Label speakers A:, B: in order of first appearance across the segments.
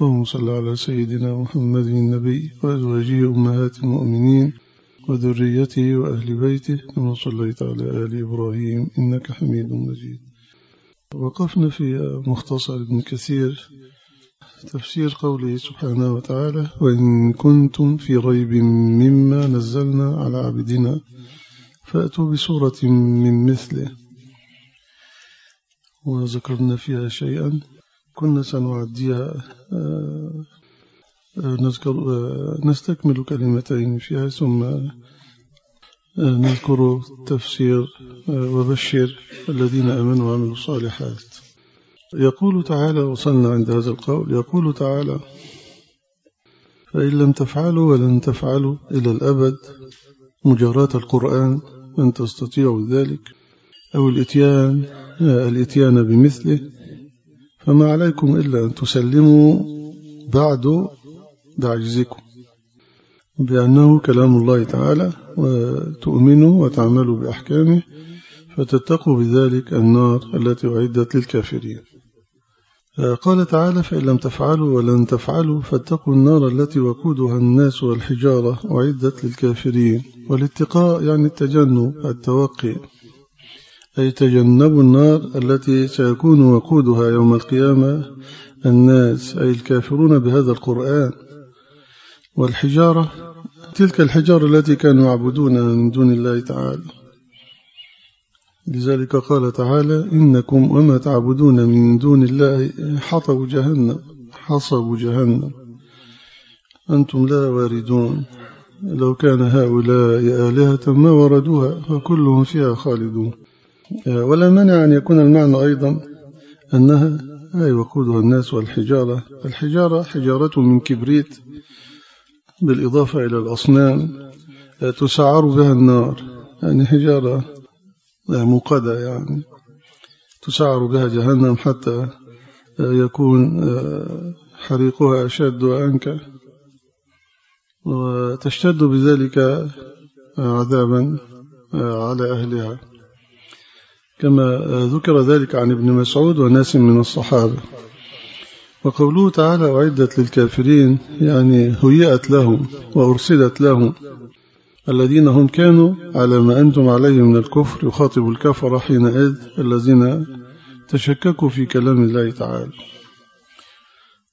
A: اللهم صل على سيدنا محمد النبي وأزواجه أمهات المؤمنين وذريته وأهل بيته كما صليت على آل إبراهيم إنك حميد مجيد. وقفنا في مختصر ابن كثير تفسير قوله سبحانه وتعالى وإن كنتم في ريب مما نزلنا على عبدنا فأتوا بسورة من مثله وذكرنا فيها شيئا. كنا سنعديها نذكر نستكمل كلمتين فيها ثم نذكر تفسير وبشر الذين أمنوا وعملوا الصالحات. يقول تعالى وصلنا عند هذا القول يقول تعالى فإن لم تفعلوا ولن تفعلوا إلى الأبد. مجاراة القرآن أن تستطيعوا ذلك. أو الإتيان الإتيان بمثله فما عليكم إلا أن تسلموا بعد بعجزكم بأنه كلام الله تعالى وتؤمنوا وتعملوا بأحكامه فتتقوا بذلك النار التي أعدت للكافرين. قال تعالى فإن لم تفعلوا ولن تفعلوا فاتقوا النار التي وقودها الناس والحجارة أعدت للكافرين. والاتقاء يعني التجنب التوقي. أي تجنبوا النار التي سيكون وقودها يوم القيامة الناس أي الكافرون بهذا القرآن. والحجارة تلك الحجارة التي كانوا يعبدونها من دون الله تعالى. لذلك قال تعالى إنكم وما تعبدون من دون الله حطب جهنم حصب جهنم. أنتم لا واردون. لو كان هؤلاء آلهة ما وردوها فكلهم فيها خالدون. ولا مانع أن يكون المعنى أيضا أنها أي وقودها الناس والحجارة. الحجارة حجارة من كبريت بالإضافة إلى الأصنام تسعر بها النار. يعني حجارة موقدة يعني تسعر بها جهنم حتى يكون حريقها أشد وأنكى. وتشتد بذلك عذابا على أهلها. كما ذكر ذلك عن ابن مسعود وناس من الصحابة. وقوله تعالى أعدت للكافرين يعني هيئت لهم وأرسلت لهم. الذين هم كانوا على ما أنتم عليه من الكفر يخاطب الكفر حينئذ الذين تشككوا في كلام الله تعالى.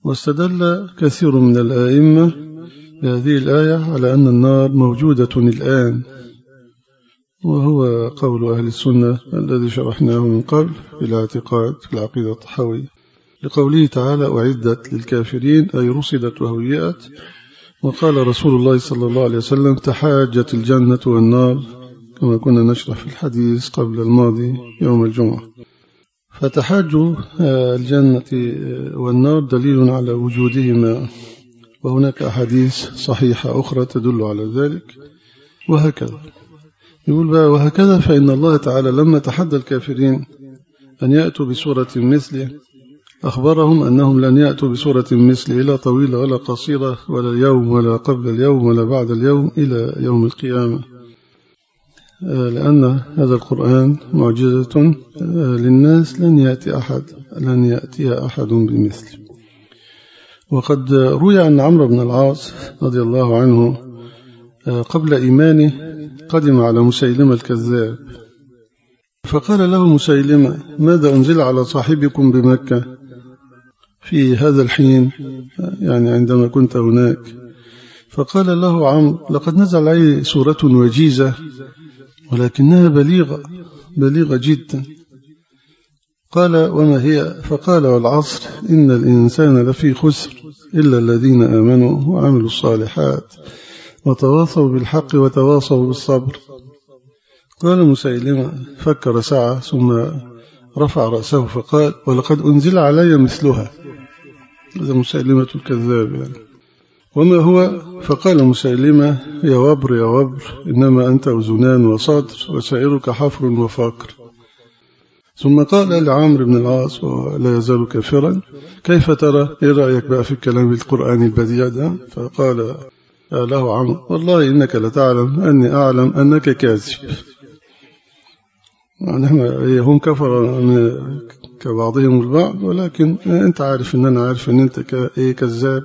A: واستدل كثير من الآئمة بهذه الآية على أن النار موجودة الآن. وهو قول أهل السنة الذي شرحناه من قبل في الاعتقاد في العقيدة الطحوية لقوله تعالى أعدت للكافرين أي رصدت وهيئت وقال رسول الله صلى الله عليه وسلم تحاجت الجنة والنار كما كنا نشرح في الحديث قبل الماضي يوم الجمعة. فتحاج الجنة والنار دليل على وجودهما. وهناك أحاديث صحيحة أخرى تدل على ذلك. وهكذا. يقول بقى وهكذا فإن الله تعالى لما تحدى الكافرين أن يأتوا بسورة مثله أخبرهم أنهم لن يأتوا بسورة مثله لا طويلة ولا قصيرة ولا اليوم ولا قبل اليوم ولا بعد اليوم إلى يوم القيامة. لأن هذا القرآن معجزة للناس لن يأتي أحد لن يأتي أحد بمثله وقد روي أن عمرو بن العاص رضي الله عنه قبل إيمانه قدم على مسيلمة الكذاب. فقال له مسيلمة ماذا أنزل على صاحبكم بمكة في هذا الحين؟ يعني عندما كنت هناك. فقال له عمرو لقد نزل عليه سورة وجيزة ولكنها بليغة بليغة جدا. قال وما هي؟ فقال والعصر إن الإنسان لفي خسر إلا الذين آمنوا وعملوا الصالحات. وتواصوا بالحق وتواصوا بالصبر. قال مسيلمة فكر ساعة ثم رفع رأسه فقال ولقد أنزل علي مثلها. هذا مسيلمة الكذاب يعني. وما هو؟ فقال مسيلمة يا وبر يا وبر إنما أنت أذنان وصدر وسائرك حفر وفقر. ثم قال لعمرو بن العاص ولا يزال كافرا كيف ترى؟ إيه رأيك بقى في الكلام القرآني البديع ده؟ فقال له عمرو والله إنك لتعلم أني أعلم أنك كاذب. نحن هم كفر كبعضهم البعض ولكن أنت عارف أن أنا عارف أن أنت كذاب.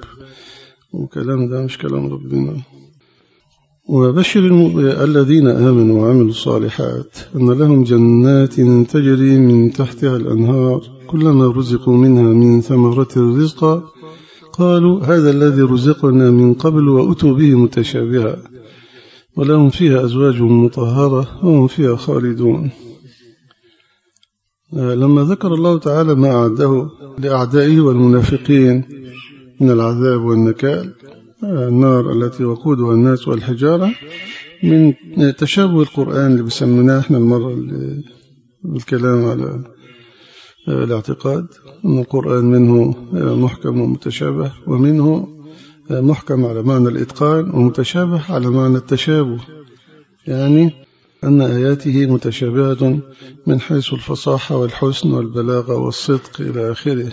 A: وكلام ده مش كلام ربنا. وبشر الذين آمنوا وعملوا الصالحات أن لهم جنات تجري من تحتها الأنهار كلما رزقوا منها من ثمرة الرزق قالوا هذا الذي رزقنا من قبل وأتوا به متشابها ولهم فيها أزواج مطهرة وهم فيها خالدون. لما ذكر الله تعالى ما أعده لأعدائه والمنافقين من العذاب والنكال النار التي وقودها الناس والحجارة من تشابه القرآن اللي بسمناه إحنا المرة الكلام على الاعتقاد أن القرآن منه محكم ومتشابه ومنه محكم على معنى الإتقان ومتشابه على معنى التشابه. يعني أن آياته متشابهة من حيث الفصاحة والحسن والبلاغة والصدق إلى آخره.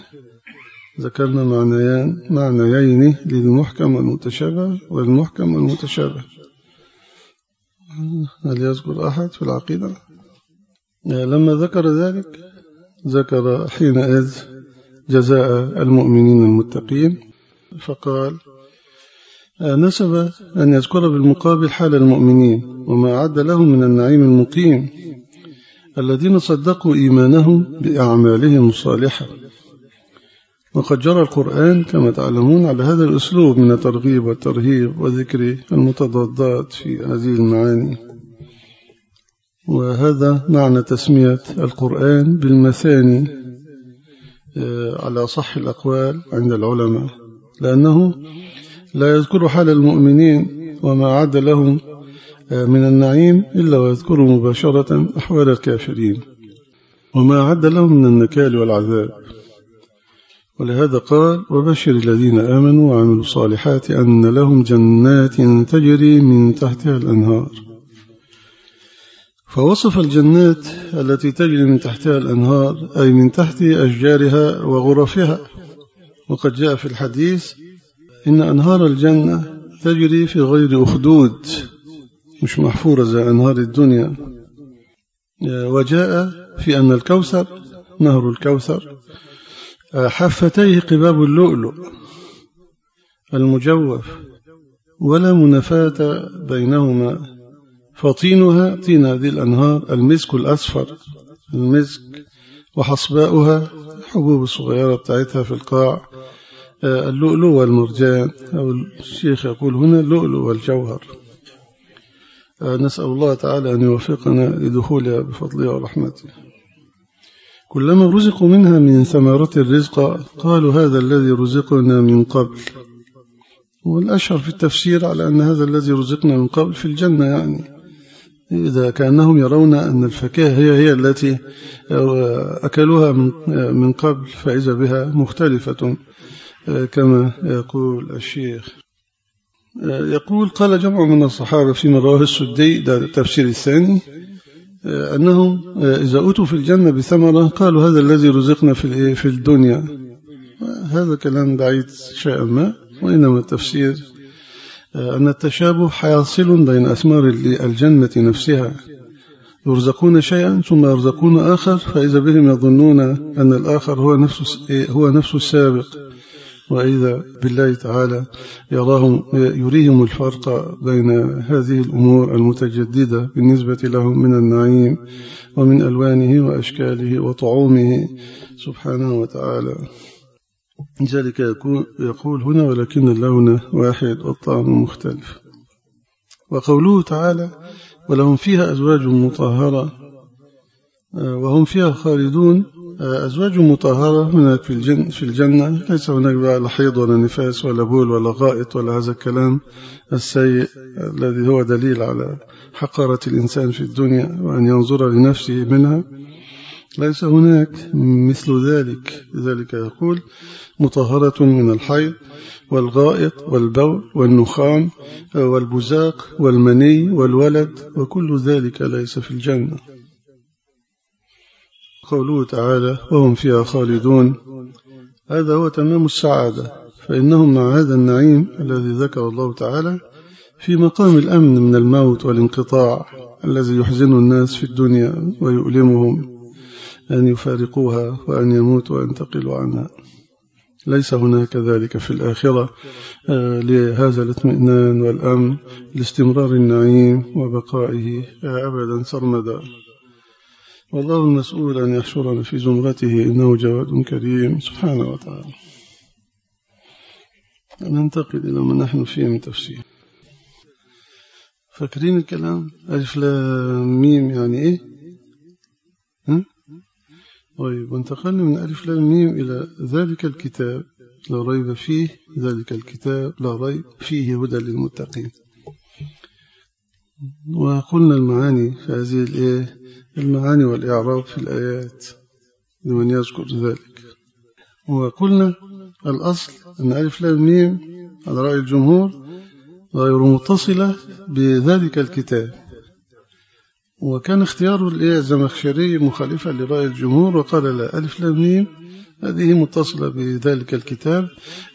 A: ذكرنا معنيان معنيين للمحكم والمتشابه والمحكم والمتشابه. هل يذكر أحد في العقيدة؟ لما ذكر ذلك ذكر حينئذ جزاء المؤمنين المتقين فقال نسب أن يذكر بالمقابل حال المؤمنين وما أعد لهم من النعيم المقيم الذين صدقوا إيمانهم بأعمالهم الصالحة. وقد جرى القرآن كما تعلمون على هذا الأسلوب من الترغيب والترهيب وذكر المتضادات في هذه المعاني. وهذا معنى تسمية القرآن بالمثاني على صح الأقوال عند العلماء لأنه لا يذكر حال المؤمنين وما عاد لهم من النعيم إلا ويذكر مباشرة أحوال الكافرين وما عد لهم من النكال والعذاب. ولهذا قال وبشر الذين آمنوا وعملوا الصالحات أن لهم جنات تجري من تحتها الأنهار فوصف الجنات التي تجري من تحتها الأنهار أي من تحت أشجارها وغرفها. وقد جاء في الحديث إن أنهار الجنة تجري في غير أخدود مش محفورة زي أنهار الدنيا. وجاء في أن الكوثر نهر الكوثر حفتيه قباب اللؤلؤ المجوف ولا منافاة بينهما. فطينها طين هذه الأنهار المسك الأصفر المسك وحصباؤها حبوب الصغيرة بتاعتها في القاع اللؤلؤ والمرجان أو الشيخ يقول هنا اللؤلؤ والجوهر. نسأل الله تعالى أن يوفقنا لدخولها بفضله ورحمته. كلما رزقوا منها من ثمرة الرزق قالوا هذا الذي رزقنا من قبل. والأشهر في التفسير على أن هذا الذي رزقنا من قبل في الجنة يعني. إذا كأنهم يرون أن الفكاهة هي هي التي أكلوها من قبل فإذا بها مختلفة كما يقول الشيخ. يقول قال جمع من الصحابة فيما رواه السدي ده التفسير الثاني أنهم إذا أتوا في الجنة بثمرة قالوا هذا الذي رزقنا في في الدنيا. هذا كلام بعيد شيئا ما وإنما التفسير أن التشابه حاصل بين أثمار الجنة نفسها. يرزقون شيئا ثم يرزقون آخر فإذا بهم يظنون أن الآخر هو نفس هو نفس السابق. وإذا بالله تعالى يراهم يريهم الفرق بين هذه الأمور المتجددة بالنسبة لهم من النعيم ومن ألوانه وأشكاله وطعومه سبحانه وتعالى. ذلك يقول هنا ولكن اللون واحد والطعم مختلف. وقوله تعالى ولهم فيها أزواج مطهرة. وهم فيها خالدون. أزواج مطهرة هناك في الجنة, في الجنة. ليس هناك بقى لا حيض ولا نفاس ولا بول ولا غائط ولا هذا الكلام السيء الذي هو دليل على حقارة الإنسان في الدنيا وأن ينظر لنفسه منها. ليس هناك مثل ذلك. لذلك يقول مطهرة من الحيض والغائط والبول والنخام والبزاق والمني والولد وكل ذلك ليس في الجنة. قوله تعالى وهم فيها خالدون. هذا هو تمام السعادة. فإنهم مع هذا النعيم الذي ذكر الله تعالى في مقام الأمن من الموت والانقطاع الذي يحزن الناس في الدنيا ويؤلمهم. أن يفارقوها وأن يموتوا وينتقلوا عنها. ليس هناك ذلك في الآخرة لهذا الاطمئنان والأمن لاستمرار النعيم وبقائه أبدا سرمدا. والله المسؤول أن يحشرنا في زمرته إنه جواد كريم سبحانه وتعالى. ننتقل إلى ما نحن فيه من تفسير. فاكرين الكلام؟ ألف لام ميم يعني إيه؟ طيب وانتقلنا من ألف لام ميم إلى ذلك الكتاب لا ريب فيه ذلك الكتاب لا ريب فيه هدى للمتقين. وقلنا المعاني في هذه الإية المعاني والإعراب في الآيات لمن يذكر ذلك. وقلنا الأصل أن ألف لام ميم على رأي الجمهور غير متصلة بذلك الكتاب. وكان اختيار الزمخشري مخالفا لرأي الجمهور وقال لا ألف لام ميم. هذه متصلة بذلك الكتاب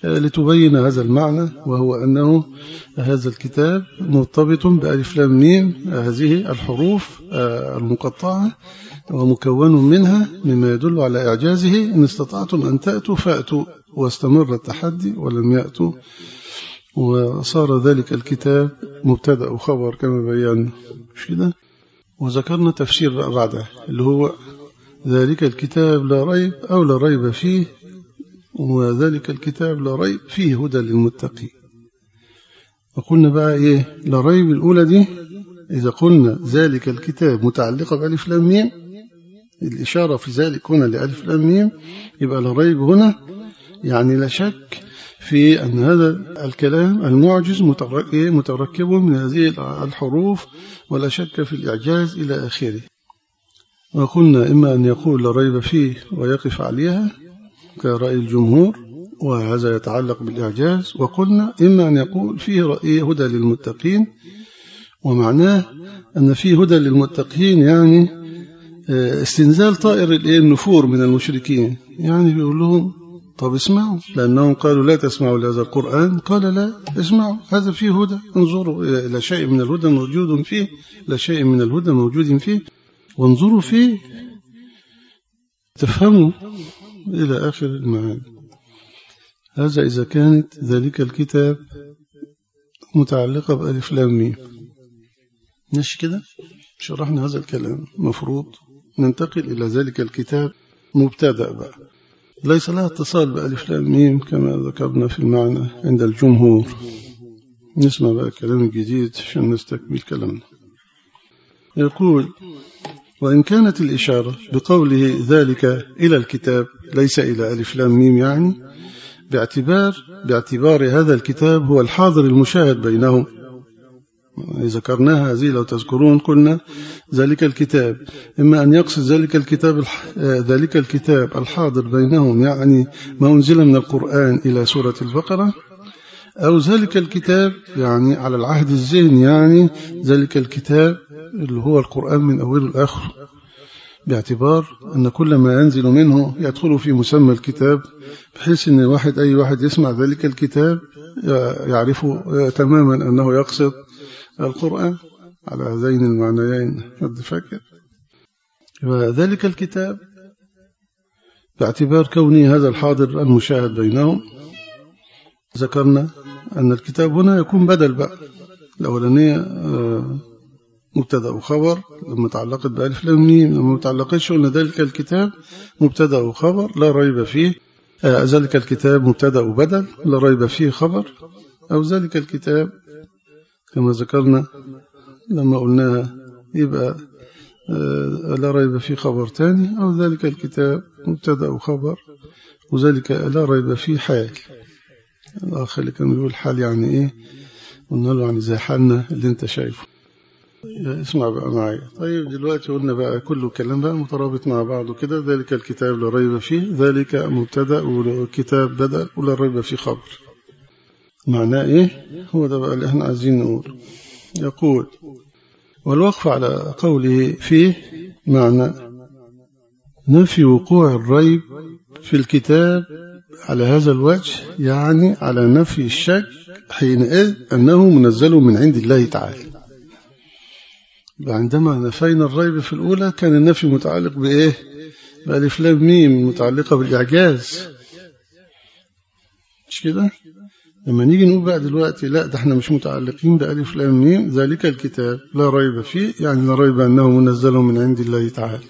A: لتبين هذا المعنى وهو أنه هذا الكتاب مرتبط بألف لام ميم هذه الحروف المقطعة ومكون منها مما يدل على إعجازه إن استطعتم أن تأتوا فأتوا واستمر التحدي ولم يأتوا. وصار ذلك الكتاب مبتدأ وخبر كما بينا. مش كده وذكرنا تفسير بعده اللي هو ذلك الكتاب لا ريب أو لا ريب فيه وذلك الكتاب لا ريب فيه هدى للمتقين. وقلنا بقى إيه؟ لا ريب الأولى دي إذا قلنا ذلك الكتاب متعلقة بألف لام الإشارة في ذلك هنا لألف لام يبقى لا ريب هنا يعني لا شك في أن هذا الكلام المعجز متركب من هذه الحروف ولا شك في الإعجاز إلى آخره. وقلنا إما أن يقول لا ريب فيه ويقف عليها كرأي الجمهور وهذا يتعلق بالإعجاز. وقلنا إما أن يقول فيه رأي هدى للمتقين ومعناه أن فيه هدى للمتقين يعني استنزال طائر النفور من المشركين. يعني بيقول لهم طب اسمعوا لأنهم قالوا لا تسمعوا لهذا القرآن. قال لا اسمعوا هذا فيه هدى. انظروا إلى شيء من الهدى موجود فيه. إلى شيء من الهدى موجود فيه. وانظروا فيه. تفهموا إلى آخر المعاني. هذا إذا كانت ذلك الكتاب متعلقة بألف لام ميم. كده؟ شرحنا هذا الكلام. مفروض ننتقل إلى ذلك الكتاب مبتدأ بقى. ليس لها اتصال بألف لام ميم كما ذكرنا في المعنى عند الجمهور. نسمع بقى الكلام الجديد عشان نستكمل كلامنا. يقول وإن كانت الإشارة بقوله ذلك إلى الكتاب ليس إلى ألف لام ميم يعني باعتبار باعتبار هذا الكتاب هو الحاضر المشاهد بينهم. ذكرناها هذه لو تذكرون قلنا ذلك الكتاب. إما أن يقصد ذلك الكتاب ذلك الكتاب الحاضر بينهم يعني ما أنزل من القرآن إلى سورة البقرة أو ذلك الكتاب يعني على العهد الذهني يعني ذلك الكتاب اللي هو القرآن من أوله لآخره. باعتبار أن كل ما ينزل منه يدخل في مسمى الكتاب بحيث أن واحد أي واحد يسمع ذلك الكتاب يعرف تماما أنه يقصد القرآن على هذين المعنيين حد فاكر. وذلك الكتاب باعتبار كونه هذا الحاضر المشاهد بينهم ذكرنا أن الكتاب هنا يكون بدل بقى. الأولانية آه، مبتدأ وخبر لما تعلقت بألف لام ميم لما تعلقتش قلنا ذلك الكتاب مبتدأ وخبر لا ريب فيه. آه، ذلك الكتاب مبتدأ وبدل لا ريب فيه خبر. أو ذلك الكتاب كما ذكرنا لما قلناها يبقى آه، لا ريب فيه خبر تاني أو ذلك الكتاب مبتدأ وخبر وذلك لا ريب فيه حال الأخ اللي كان بيقول حال يعني إيه؟ قلنا له يعني زي حالنا اللي أنت شايفه. اسمع بقى معايا. طيب دلوقتي قلنا بقى كله كلام بقى مترابط مع بعضه كده. ذلك الكتاب لا ريب فيه ذلك مبتدأ والكتاب بدأ ولا ريب فيه خبر. معناه إيه؟ هو ده بقى اللي إحنا عايزين نقول. يقول والوقف على قوله فيه معنى نفي وقوع الريب في الكتاب على هذا الوجه يعني على نفي الشك حينئذ أنه منزل من عند الله تعالى. عندما نفينا الريب في الأولى كان النفي متعلق بإيه؟ بألف لام ميم متعلقة بالإعجاز. مش كده؟ لما نيجي نقول بقى دلوقتي لا ده إحنا مش متعلقين بألف لام ميم ذلك الكتاب لا ريب فيه يعني لا ريب أنه منزل من عند الله تعالى.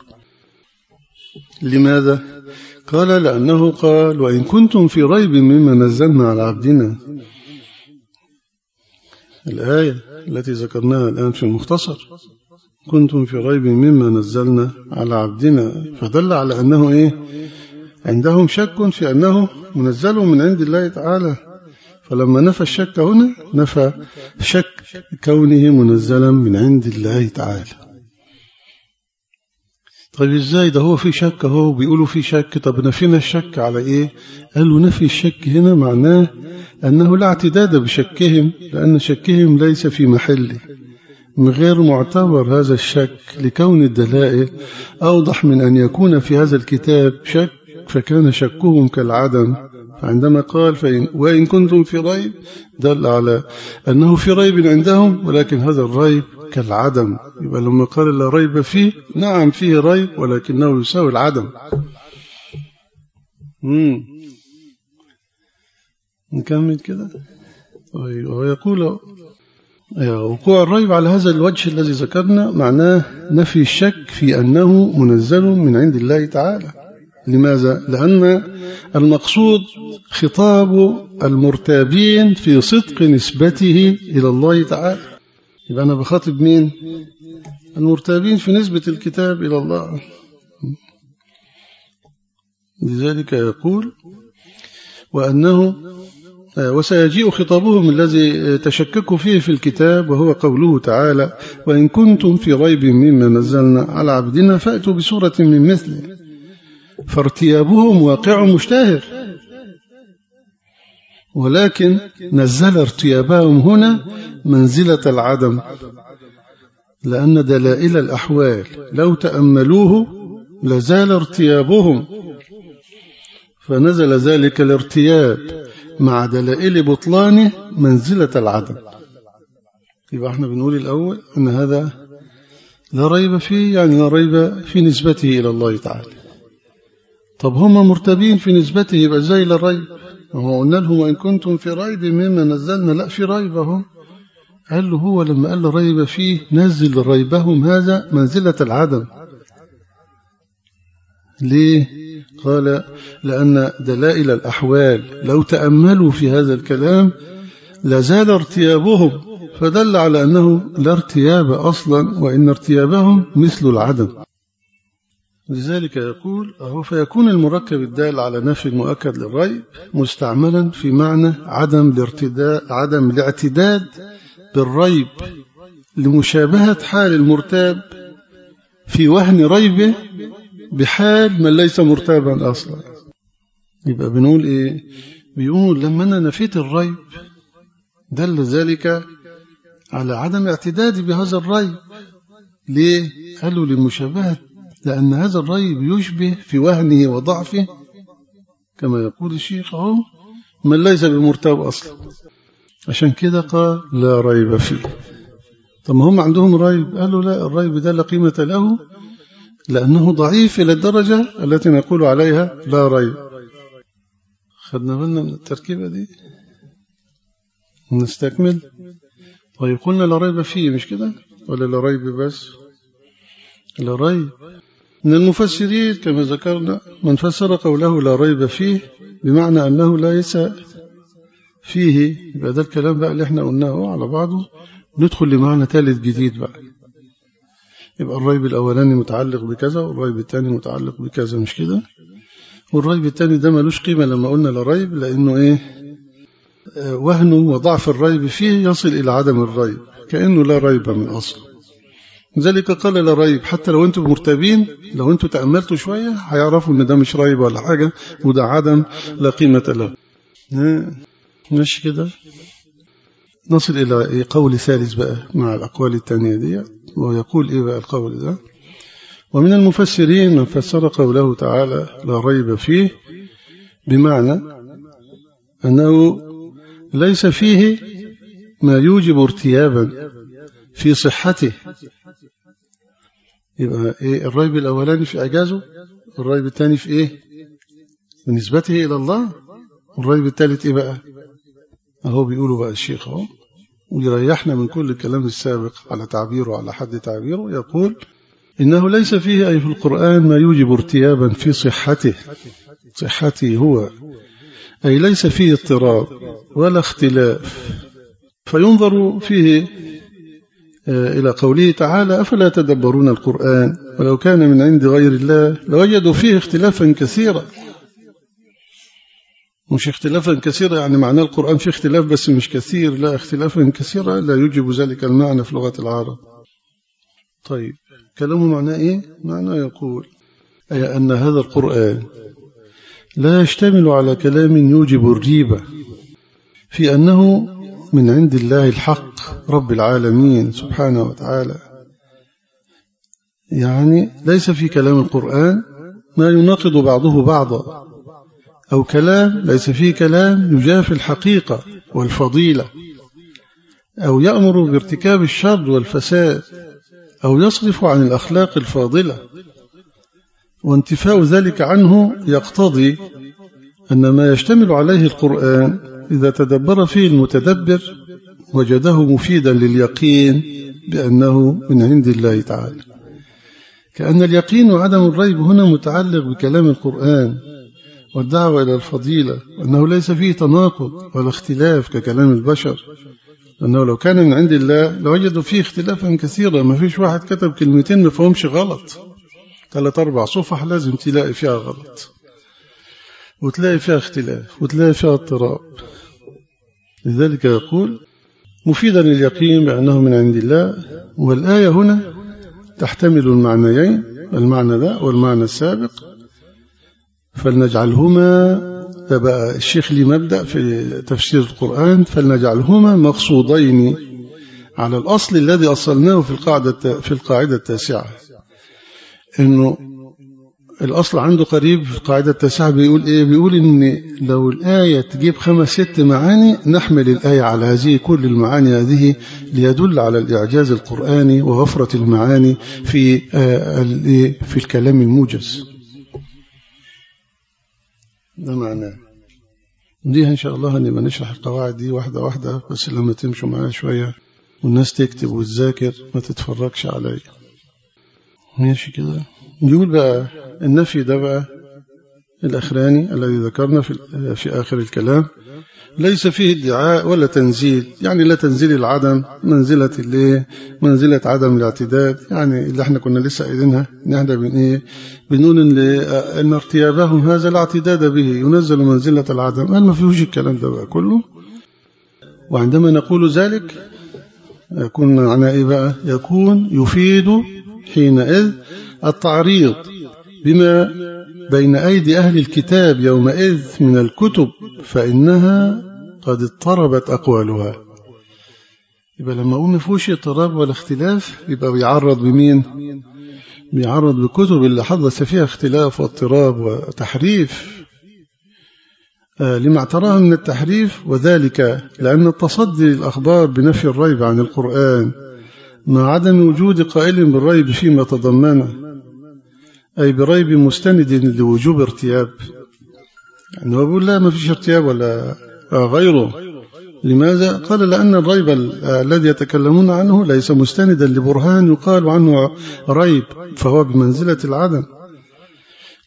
A: لماذا؟ قال لأنه قال وإن كنتم في ريب مما نزلنا على عبدنا. الآية التي ذكرناها الآن في المختصر. كنتم في ريب مما نزلنا على عبدنا. فدل على أنه إيه؟ عندهم شك في أنه منزل من عند الله تعالى. فلما نفى الشك هنا نفى شك كونه منزلا من عند الله تعالى. طيب إزاي؟ ده هو في شك أهو بيقولوا في شك. طب نفينا الشك على إيه؟ قالوا نفي الشك هنا معناه أنه لا اعتداد بشكهم لأن شكهم ليس في محله. غير معتبر هذا الشك لكون الدلائل أوضح من أن يكون في هذا الكتاب شك فكان شكهم كالعدم. فعندما قال فإن وإن كنتم في ريب دل على أنه في ريب عندهم ولكن هذا الريب كالعدم. يبقى لما قال لا ريب فيه نعم فيه ريب ولكنه يساوي العدم. مم. نكمل كده؟ طيب ويقول وقوع الريب على هذا الوجه الذي ذكرنا معناه نفي الشك في أنه منزل من عند الله تعالى. لماذا؟ لأن المقصود خطاب المرتابين في صدق نسبته إلى الله تعالى يبقى أنا بخاطب مين؟ المرتابين في نسبة الكتاب إلى الله لذلك يقول وأنه وسيجيء خطابهم الذي تشككوا فيه في الكتاب وهو قوله تعالى وإن كنتم في ريب مما نزلنا على عبدنا فأتوا بسورة من مثله فارتيابهم واقع مشتهر. ولكن نزل ارتيابهم هنا منزلة العدم لأن دلائل الأحوال لو تأملوه لزال ارتيابهم. فنزل ذلك الارتياب مع دلائل بطلانه منزلة العدم. يبقى إحنا بنقول الأول أن هذا لا ريب فيه يعني لا ريب في نسبته إلى الله تعالى. طب هم مرتبين في نسبته يبقى زي لا ريب. وهو قلنا لهم وإن كنتم في ريب مما نزلنا لا في ريب اهو قال له هو لما قال ريب فيه نزل ريبهم هذا منزلة العدم. ليه؟ قال لأن دلائل الأحوال لو تأملوا في هذا الكلام لزال ارتيابهم فدل على أنه لا ارتياب أصلا وإن ارتيابهم مثل العدم. لذلك يقول أهو فيكون المركب الدال على نفي المؤكد للريب مستعملا في معنى عدم الارتداء عدم الاعتداد بالريب لمشابهة حال المرتاب في وهن ريبه بحال من ليس مرتابا أصلا. يبقى بنقول إيه؟ بيقول لما أنا نفيت الريب دل ذلك على عدم اعتدادي بهذا الريب. ليه؟ قالوا للمشابهة لأن هذا الريب يشبه في وهنه وضعفه كما يقول الشيخ أهو من ليس بمرتاب أصلا. عشان كده قال لا ريب فيه. طب هم عندهم ريب؟ قالوا لا الريب ده لا قيمة له لأنه ضعيف إلى الدرجة التي نقول عليها لا ريب. خدنا بالنا من التركيبة دي؟ نستكمل. طيب قلنا لا ريب فيه مش كده؟ ولا لا ريب بس؟ لا ريب. من المفسرين كما ذكرنا من فسر قوله لا ريب فيه بمعنى أنه ليس فيه يبقى ده الكلام بقى اللي إحنا قلناه على بعضه ندخل لمعنى ثالث جديد بقى. يبقى الريب الأولاني متعلق بكذا والريب الثاني متعلق بكذا مش كده؟ والريب الثاني ده ملوش قيمة لما قلنا لا ريب لأنه إيه؟ وهنه وضعف الريب فيه يصل إلى عدم الريب كأنه لا ريب من أصل ذلك قال لا ريب حتى لو أنتم مرتبين لو أنتم تأملتوا شوية هيعرفوا أن ده مش ريب ولا حاجة وده عدم لا قيمة له. مش كده؟ نصل إلى قول ثالث بقى مع الأقوال الثانية دي ويقول إيه بقى القول ده؟ ومن المفسرين من فسر قوله تعالى لا ريب فيه بمعنى أنه ليس فيه ما يوجب ارتيابا. في صحته. يبقى إيه؟ الريب الأولاني في إعجازه الريب الثاني في إيه؟ بنسبته إلى الله. الريب الثالث إيه بقى؟ أهو بيقولوا بقى الشيخ أهو ويريحنا من كل الكلام السابق على تعبيره على حد تعبيره يقول إنه ليس فيه أي في القرآن ما يوجب ارتيابا في صحته. صحته هو أي ليس فيه اضطراب ولا اختلاف فينظر فيه إلى قوله تعالى أفلا تدبرون القرآن؟ ولو كان من عند غير الله لوجدوا فيه اختلافا كثيرا. مش اختلافا كثيرا يعني معنى القرآن فيه اختلاف بس مش كثير لا اختلافا كثيرا لا يوجب ذلك المعنى في لغة العرب. طيب كلامه معناه إيه؟ معناه يقول أي أن هذا القرآن لا يشتمل على كلام يوجب الريبة في أنه من عند الله الحق رب العالمين سبحانه وتعالى. يعني ليس في كلام القرآن ما يناقض بعضه بعضا أو كلام ليس فيه كلام يجافي الحقيقة والفضيلة أو يأمر بارتكاب الشر والفساد أو يصرف عن الأخلاق الفاضلة. وانتفاء ذلك عنه يقتضي أن ما يشتمل عليه القرآن إذا تدبر فيه المتدبر وجده مفيدا لليقين بأنه من عند الله تعالى. كأن اليقين وعدم الريب هنا متعلق بكلام القرآن والدعوة إلى الفضيلة وأنه ليس فيه تناقض ولا اختلاف ككلام البشر أنه لو كان من عند الله لوجدوا فيه اختلافا كثيرا. ما فيش واحد كتب كلمتين ما فهمش غلط. ثلاث أربع صفح لازم تلاقي فيها غلط. وتلاقي فيها اختلاف وتلاقي فيها اضطراب. لذلك يقول مفيدا لليقين بأنه من عند الله. والآية هنا تحتمل المعنيين المعنى ذا والمعنى السابق. فلنجعلهما بقى الشيخ لي مبدأ في تفسير القرآن فلنجعلهما مقصودين على الأصل الذي أصلناه في القاعدة في القاعدة التاسعة. إنه الأصل عنده قريب في القاعدة التاسعة بيقول إيه؟ بيقول إن لو الآية تجيب خمس ست معاني نحمل الآية على هذه كل المعاني هذه ليدل على الإعجاز القرآني وغفرة المعاني في في الكلام الموجز. ده معناه. دي إن شاء الله هنبقى نشرح القواعد دي واحدة واحدة بس لما تمشوا معايا شوية والناس تكتب وتذاكر ما تتفرجش عليا. ماشي كده. نقول بقى النفي ده بقى الأخراني الذي ذكرنا في, في آخر الكلام. ليس فيه ادعاء ولا تنزيل يعني لا تنزيل العدم منزلة اللي منزلة عدم الاعتداد يعني اللي إحنا كنا لسه قايلينها إن إحنا بن إيه بنقول إن, إن ارتيابهم هذا لا اعتداد به ينزل منزلة العدم. قال ما فيهوش الكلام ده بقى كله. وعندما نقول ذلك يكون معناه إيه بقى؟ يكون يفيد حينئذ التعريض بما بين أيدي أهل الكتاب يومئذ من الكتب فإنها قد اضطربت أقوالها. يبقى لما أقول مفهوش اضطراب ولا اختلاف يبقى بيعرض بمين؟ بيعرض بكتب اللي حدث فيها اختلاف واضطراب وتحريف. آه لما اعتراه من التحريف وذلك لأن التصدي للأخبار بنفي الريب عن القرآن مع عدم وجود قائل بالريب فيما تضمنه. أي بريب مستند لوجوب ارتياب. يعني هو بيقول لا ما فيش ارتياب ولا غيره. لماذا؟ قال لأن الريب الذي يتكلمون عنه ليس مستندا لبرهان يقال عنه ريب فهو بمنزلة العدم.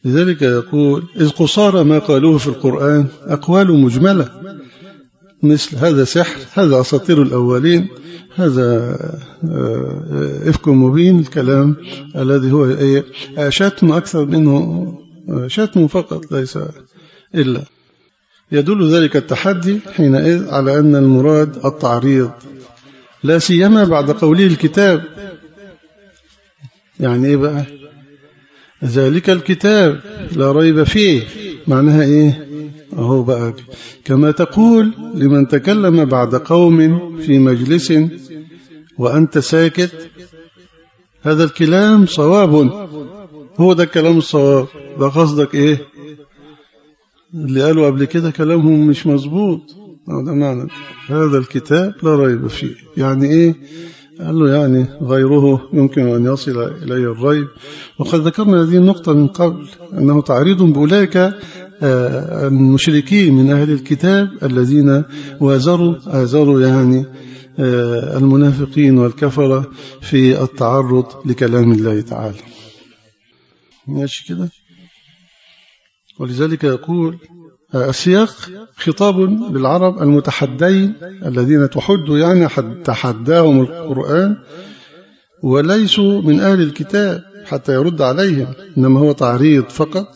A: لذلك يقول إذ قصار ما قالوه في القرآن أقوال مجملة. مثل هذا سحر هذا أساطير الأولين هذا إفك مبين الكلام الذي هو شتم أكثر منه شتم فقط ليس إلا. يدل ذلك التحدي حينئذ على أن المراد التعريض لا سيما بعد قوله الكتاب. يعني إيه بقى؟ ذلك الكتاب لا ريب فيه. معناها إيه؟ أهو بقى كما تقول لمن تكلم بعد قوم في مجلس وأنت ساكت هذا الكلام صواب. هو ده الكلام الصواب. ده قصدك إيه؟ اللي قالوا قبل كده كلامهم مش مظبوط. هذا معنى. هذا الكتاب لا ريب فيه. يعني إيه؟ قال له يعني غيره يمكن أن يصل إليه الريب. وقد ذكرنا هذه النقطة من قبل أنه تعريض بأولئك المشركين من أهل الكتاب الذين وازروا آزروا يعني المنافقين والكفرة في التعرض لكلام الله تعالى. ماشي كده؟ ولذلك يقول السياق خطاب للعرب المتحدين الذين تحد يعني تحداهم القرآن وليسوا من أهل الكتاب حتى يرد عليهم إنما هو تعريض فقط.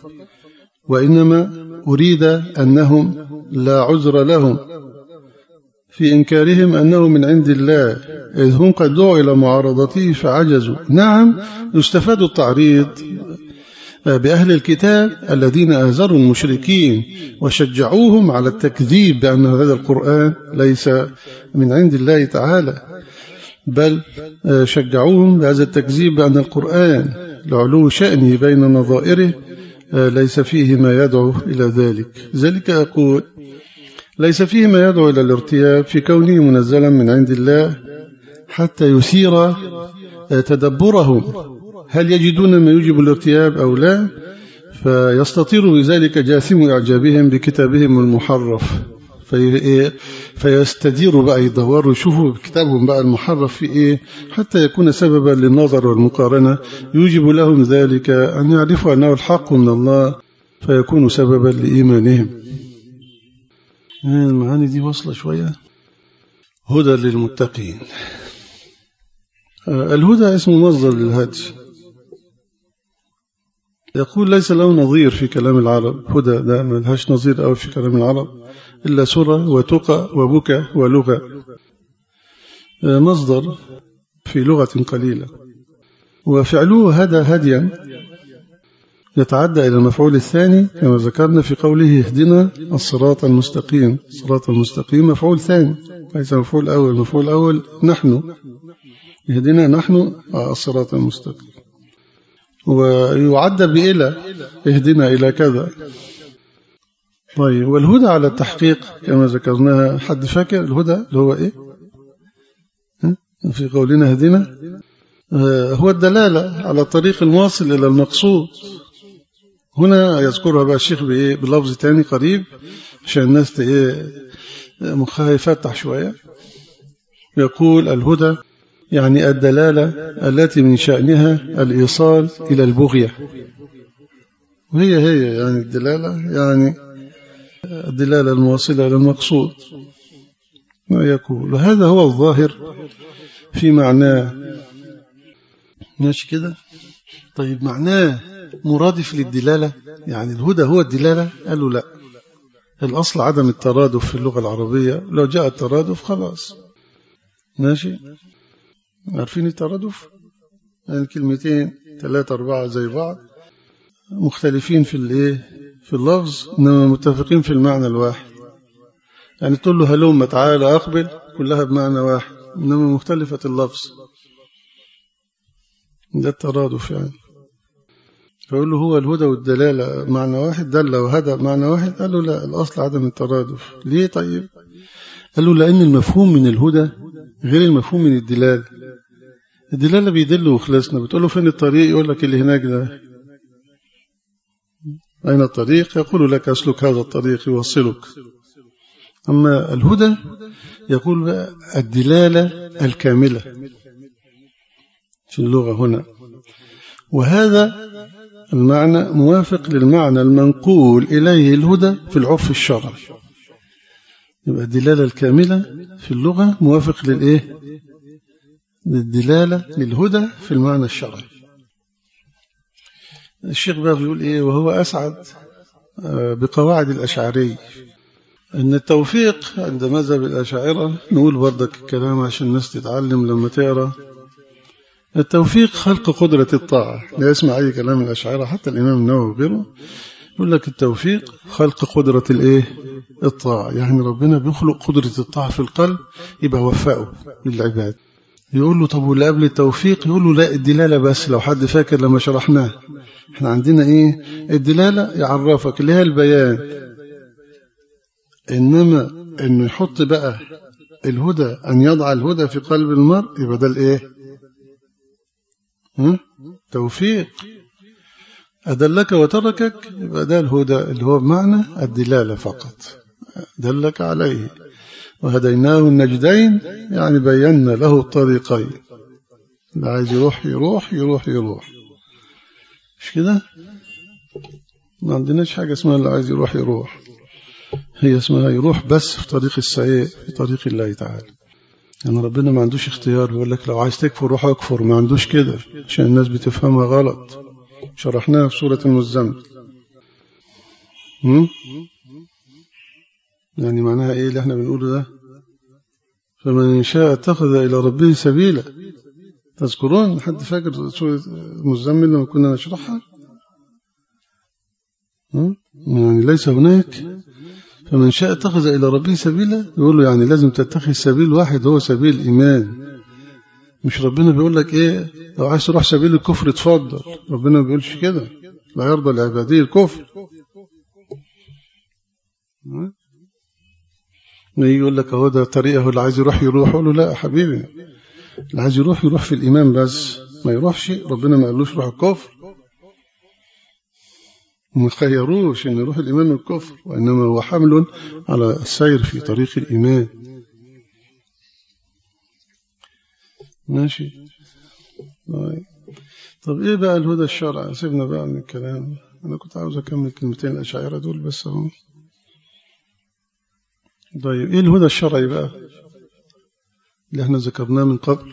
A: وإنما أريد أنهم لا عذر لهم. في إنكارهم أنه من عند الله إذ هم قد دعوا إلى معارضته فعجزوا. نعم يستفاد التعريض بأهل الكتاب الذين آزروا المشركين وشجعوهم على التكذيب بأن هذا القرآن ليس من عند الله تعالى بل شجعوهم بهذا التكذيب بأن القرآن لعلو شأنه بين نظائره ليس فيه ما يدعو إلى ذلك. ذلك أقول ليس فيه ما يدعو إلى الارتياب في كونه منزلا من عند الله حتى يثير تدبرهم. هل يجدون ما يوجب الارتياب أو لا؟ فيستطير بذلك جاثم إعجابهم بكتابهم المحرف. في فيستديروا بقى يدوروا يشوفوا كتابهم بقى المحرف في إيه؟ حتى يكون سببا للنظر والمقارنة. يوجب لهم ذلك أن يعرفوا أنه الحق من الله فيكون سببا لإيمانهم. المعاني دي وصلة شوية. هدى للمتقين. الهدى اسم مصدر للهدي. يقول ليس له نظير في كلام العرب. هدى ده ما لهاش نظير أو في كلام العرب. إلا سرى وتقى وبكى ولغة مصدر في لغة قليلة. وفعله هدى هديا يتعدى إلى المفعول الثاني كما ذكرنا في قوله اهدنا الصراط المستقيم. الصراط المستقيم مفعول ثاني. ليس مفعول أول مفعول أول نحن. اهدنا نحن الصراط المستقيم. ويعد بإلى اهدنا إلى كذا. طيب والهدى على التحقيق كما ذكرناها حد فاكر الهدى اللي هو إيه؟ في قولنا اهدنا هو الدلالة على الطريق المواصل إلى المقصود. هنا يذكرها بقى الشيخ بلفظ تاني قريب عشان الناس إيه؟ مخها يفتح شوية. يقول الهدى يعني الدلالة التي من شأنها الإيصال إلى البغية. وهي هي يعني الدلالة يعني الدلالة المواصلة المقصود. ما يقول. وهذا هو الظاهر في معناه ماشي كده؟ طيب معناه مرادف للدلالة؟ يعني الهدى هو الدلالة؟ قالوا لا. الأصل عدم الترادف في اللغة العربية. لو جاء الترادف خلاص. ماشي؟ عارفين الترادف؟ يعني كلمتين ثلاثة أربعة زي بعض. مختلفين في الإيه؟ في اللفظ إنما متفقين في المعنى الواحد. يعني تقول له هلوم تعالى أقبل كلها بمعنى واحد إنما مختلفة اللفظ. ده الترادف يعني. فيقول له هو الهدى والدلالة معنى واحد دل وهدى معنى واحد؟ قال له لا الأصل عدم الترادف. ليه طيب؟ قال له لأن المفهوم من الهدى غير المفهوم من الدلالة الدلالة بيدل وخلصنا بتقول له فين الطريق؟ يقول لك اللي هناك ده. أين الطريق؟ يقول لك أسلك هذا الطريق يوصلك. أما الهدى؟ يقول الدلالة الكاملة في اللغة هنا. وهذا المعنى موافق للمعنى المنقول إليه الهدى في العرف الشرعي. يبقى الدلالة الكاملة في اللغة موافق للإيه؟ للدلالة للهدى في المعنى الشرعي. الشيخ بقى بيقول إيه وهو أسعد بقواعد الأشعري. أن التوفيق عند مذهب الأشاعرة نقول بردك الكلام عشان الناس تتعلم لما تقرأ. التوفيق خلق قدرة الطاعة. لا يسمع أي كلام الأشاعرة حتى الإمام النووي وغيره يقول لك التوفيق خلق قدرة الإيه؟ الطاعة. يعني ربنا بيخلق قدرة الطاعة في القلب يبقى وفقه للعباد. يقول له طب واللي قبل التوفيق؟ يقول له لا الدلالة بس لو حد فاكر لما شرحناه. إحنا عندنا إيه؟ الدلالة يعرفك اللي هي البيان. إنما إنه يحط بقى الهدى أن يضع الهدى في قلب المرء يبقى ده الإيه؟ توفيق. أدلك وتركك يبقى ده الهدى اللي هو بمعنى الدلالة فقط. دلك عليه. وهديناه النجدين يعني بينا له الطريقين. اللي عايز يروح يروح يروح يروح. مش كده؟ ما عندناش حاجة اسمها اللي عايز يروح يروح. هي اسمها يروح بس في طريق السيء في طريق الله تعالى. يعني ربنا ما عندوش اختيار بيقول لك لو عايز تكفر روح اكفر. ما عندوش كده عشان الناس بتفهمها غلط. شرحناها في سورة المزمل يعني معناها إيه اللي إحنا بنقوله ده؟ فمن شاء اتخذ إلى ربه سبيلا. تذكرون حد فاكر سورة المزمل لما كنا نشرحها؟ يعني ليس هناك. فمن شاء اتخذ إلى ربه سبيلا. يقول له يعني لازم تتخذ سبيل واحد هو سبيل الإيمان مش ربنا بيقول لك إيه؟ لو عايز تروح سبيل الكفر اتفضل. ربنا ما بيقولش كده. لا يرضى لعباديه الكفر. يقول لك أهو ده طريقه اللي عايز يروح يروح له لا حبيبي اللي عايز يروح يروح في الإيمان بس ما يروحش ربنا ما قالوش روح الكفر. ما خيروش أن يروح الإيمان والكفر وإنما هو حمل على السير في طريق الإيمان. ماشي؟ طيب. إيه بقى الهدى الشرع سيبنا بقى من الكلام. أنا كنت عاوز أكمل كلمتين الأشاعرة دول بس أهو. طيب إيه الهدى الشرعي بقى اللي إحنا ذكرناه من قبل؟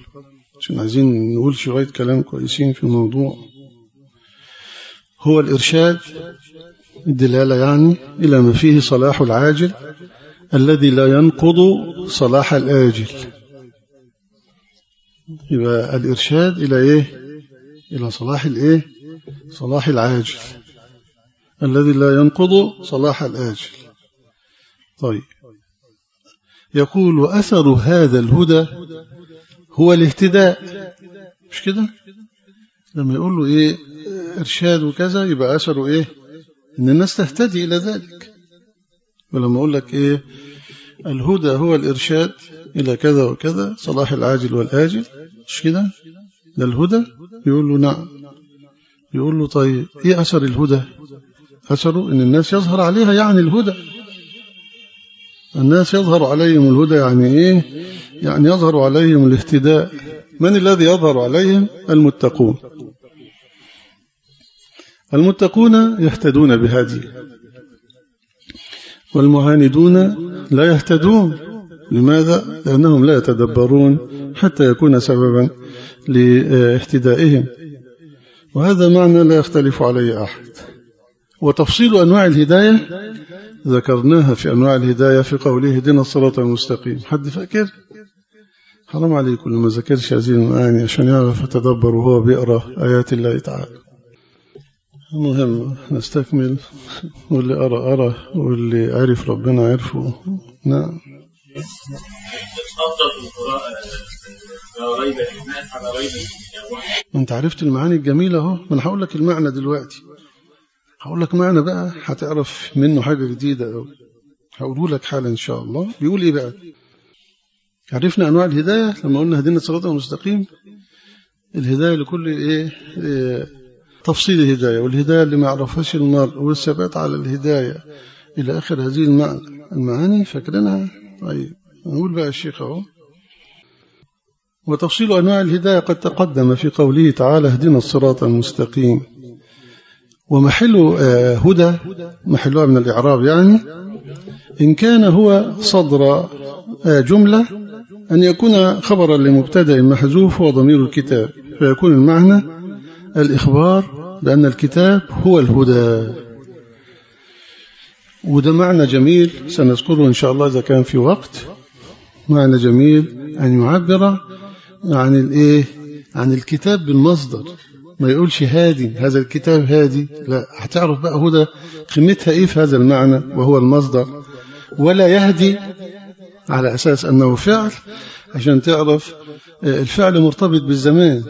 A: عشان عايزين نقول شوية كلام كويسين في الموضوع. هو الإرشاد الدلالة يعني إلى ما فيه صلاح العاجل الذي لا ينقض صلاح الآجل. يبقى الإرشاد إلى إيه؟ إلى صلاح الإيه؟ صلاح العاجل الذي لا ينقض صلاح الآجل. طيب يقول وأثر هذا الهدى هو الاهتداء. مش كده؟ لما يقول له إيه إرشاد وكذا يبقى أثره إيه؟ إن الناس تهتدي إلى ذلك. ولما أقول لك إيه الهدى هو الإرشاد إلى كذا وكذا صلاح العاجل والآجل مش كده؟ ده الهدى؟ يقول له نعم. يقول له طيب إيه أثر الهدى؟ أثره إن الناس يظهر عليها يعني الهدى. الناس يظهر عليهم الهدى يعني إيه؟ يعني يظهر عليهم الاهتداء. من الذي يظهر عليهم؟ المتقون. المتقون يهتدون بهذه. والمعاندون لا يهتدون. لماذا؟ لأنهم لا يتدبرون حتى يكون سببا لاهتدائهم. وهذا معنى لا يختلف عليه أحد. وتفصيل أنواع الهداية ذكرناها في أنواع الهداية في قوله هدنا الصراط المستقيم. حد فاكر؟ حرام عليكم لما ذكرش هذه المعاني عشان يعرف يتدبر وهو بيقرأ آيات الله تعالى. مهم نستكمل. واللي أرى أرى. واللي عرف ربنا عرفه. نعم. أنت عرفت المعاني الجميلة أهو. ما أنا هقول لك المعنى دلوقتي. هقول لك معنى بقى هتعرف منه حاجة جديدة أوي. هقوله لك حالا إن شاء الله. بيقول إيه بقى؟ عرفنا أنواع الهداية. لما قلنا هدينا الصراط المستقيم الهداية لكل إيه, إيه؟ تفصيل الهداية والهداية اللي ما يعرفهاش المرء والثبات على الهداية إلى آخر هذه المعنى المعاني فاكرينها؟ طيب نقول بقى الشيخ أهو. وتفصيل أنواع الهداية قد تقدم في قوله تعالى اهدنا الصراط المستقيم. ومحل هدى محلها من الإعراب يعني إن كان هو صدر جملة أن يكون خبرا لمبتدأ محذوف هو ضمير الكتاب فيكون المعنى الإخبار بأن الكتاب هو الهدى. وده معنى جميل سنذكره إن شاء الله إذا كان في وقت. معنى جميل أن يعبر عن الإيه؟ عن الكتاب بالمصدر. ما يقولش هادي هذا الكتاب هادي. لا هتعرف بقى هدى قيمتها إيه في هذا المعنى وهو المصدر. ولا يهدي على أساس أنه فعل عشان تعرف الفعل مرتبط بالزمان.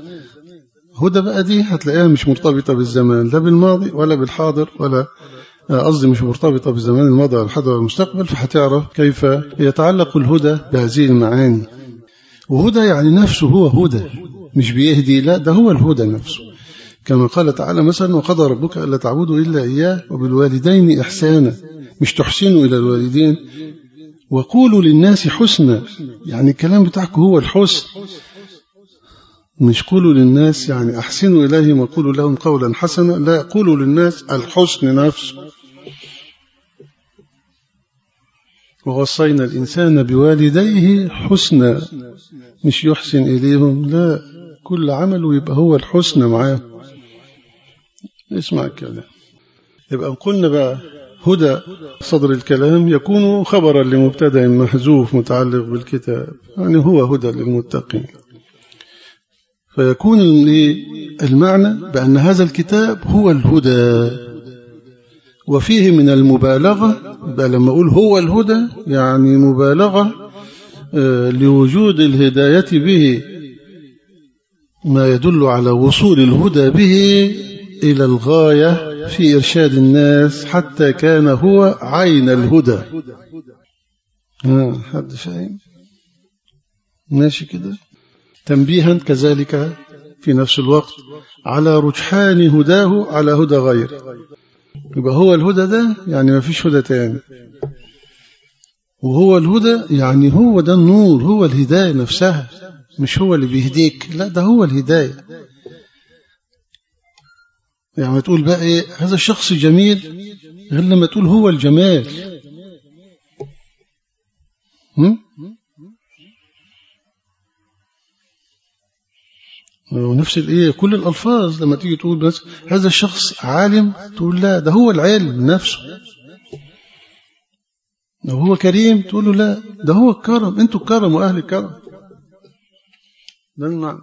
A: هدى بقى دي هتلاقيها مش مرتبطة بالزمان لا بالماضي ولا بالحاضر ولا قصدي مش مرتبطة بالزمان الماضي ولا الحاضر ولا المستقبل. فهتعرف كيف يتعلق الهدى بهذه المعاني. وهدى يعني نفسه هو هدى مش بيهدي لا ده هو الهدى نفسه. كما قال تعالى مثلا وقضى ربك ألا تعبدوا إلا إياه وبالوالدين إحسانا. مش تحسنوا إلى الوالدين. وقولوا للناس حسنا. يعني الكلام بتاعكم هو الحسن. مش قولوا للناس يعني أحسنوا إليهم وقولوا لهم قولا حسنا. لا قولوا للناس الحسن نفسه. ووصينا الإنسان بوالديه حسنا. مش يحسن إليهم. لا كل عمله يبقى هو الحسن معاه. اسمع الكلام يبقى قلنا بقى هدى صدر الكلام يكون خبرا لمبتدأ محذوف متعلق بالكتاب. يعني هو هدى للمتقين. فيكون المعنى بأن هذا الكتاب هو الهدى. وفيه من المبالغة بقى لما أقول هو الهدى يعني مبالغة لوجود الهداية به ما يدل على وصول الهدى به إلى الغاية في إرشاد الناس حتى كان هو عين الهدى. آه حد فاهم؟ ماشي كده. تنبيها كذلك في نفس الوقت على رجحان هداه على هدى غيره يبقى هو الهدى ده يعني ما فيش هدى تاني. وهو الهدى يعني هو ده النور هو الهداية نفسها مش هو اللي بيهديك. لا ده هو الهداية. يعني ما تقول بقى إيه هذا الشخص جميل غير لما تقول هو الجمال؟ ونفس الايه كل الألفاظ لما تيجي تقول بس هذا الشخص عالم تقول لا ده هو العلم نفسه. لو هو كريم تقول له لا ده هو الكرم أنتوا الكرم وأهل الكرم. ده المعنى.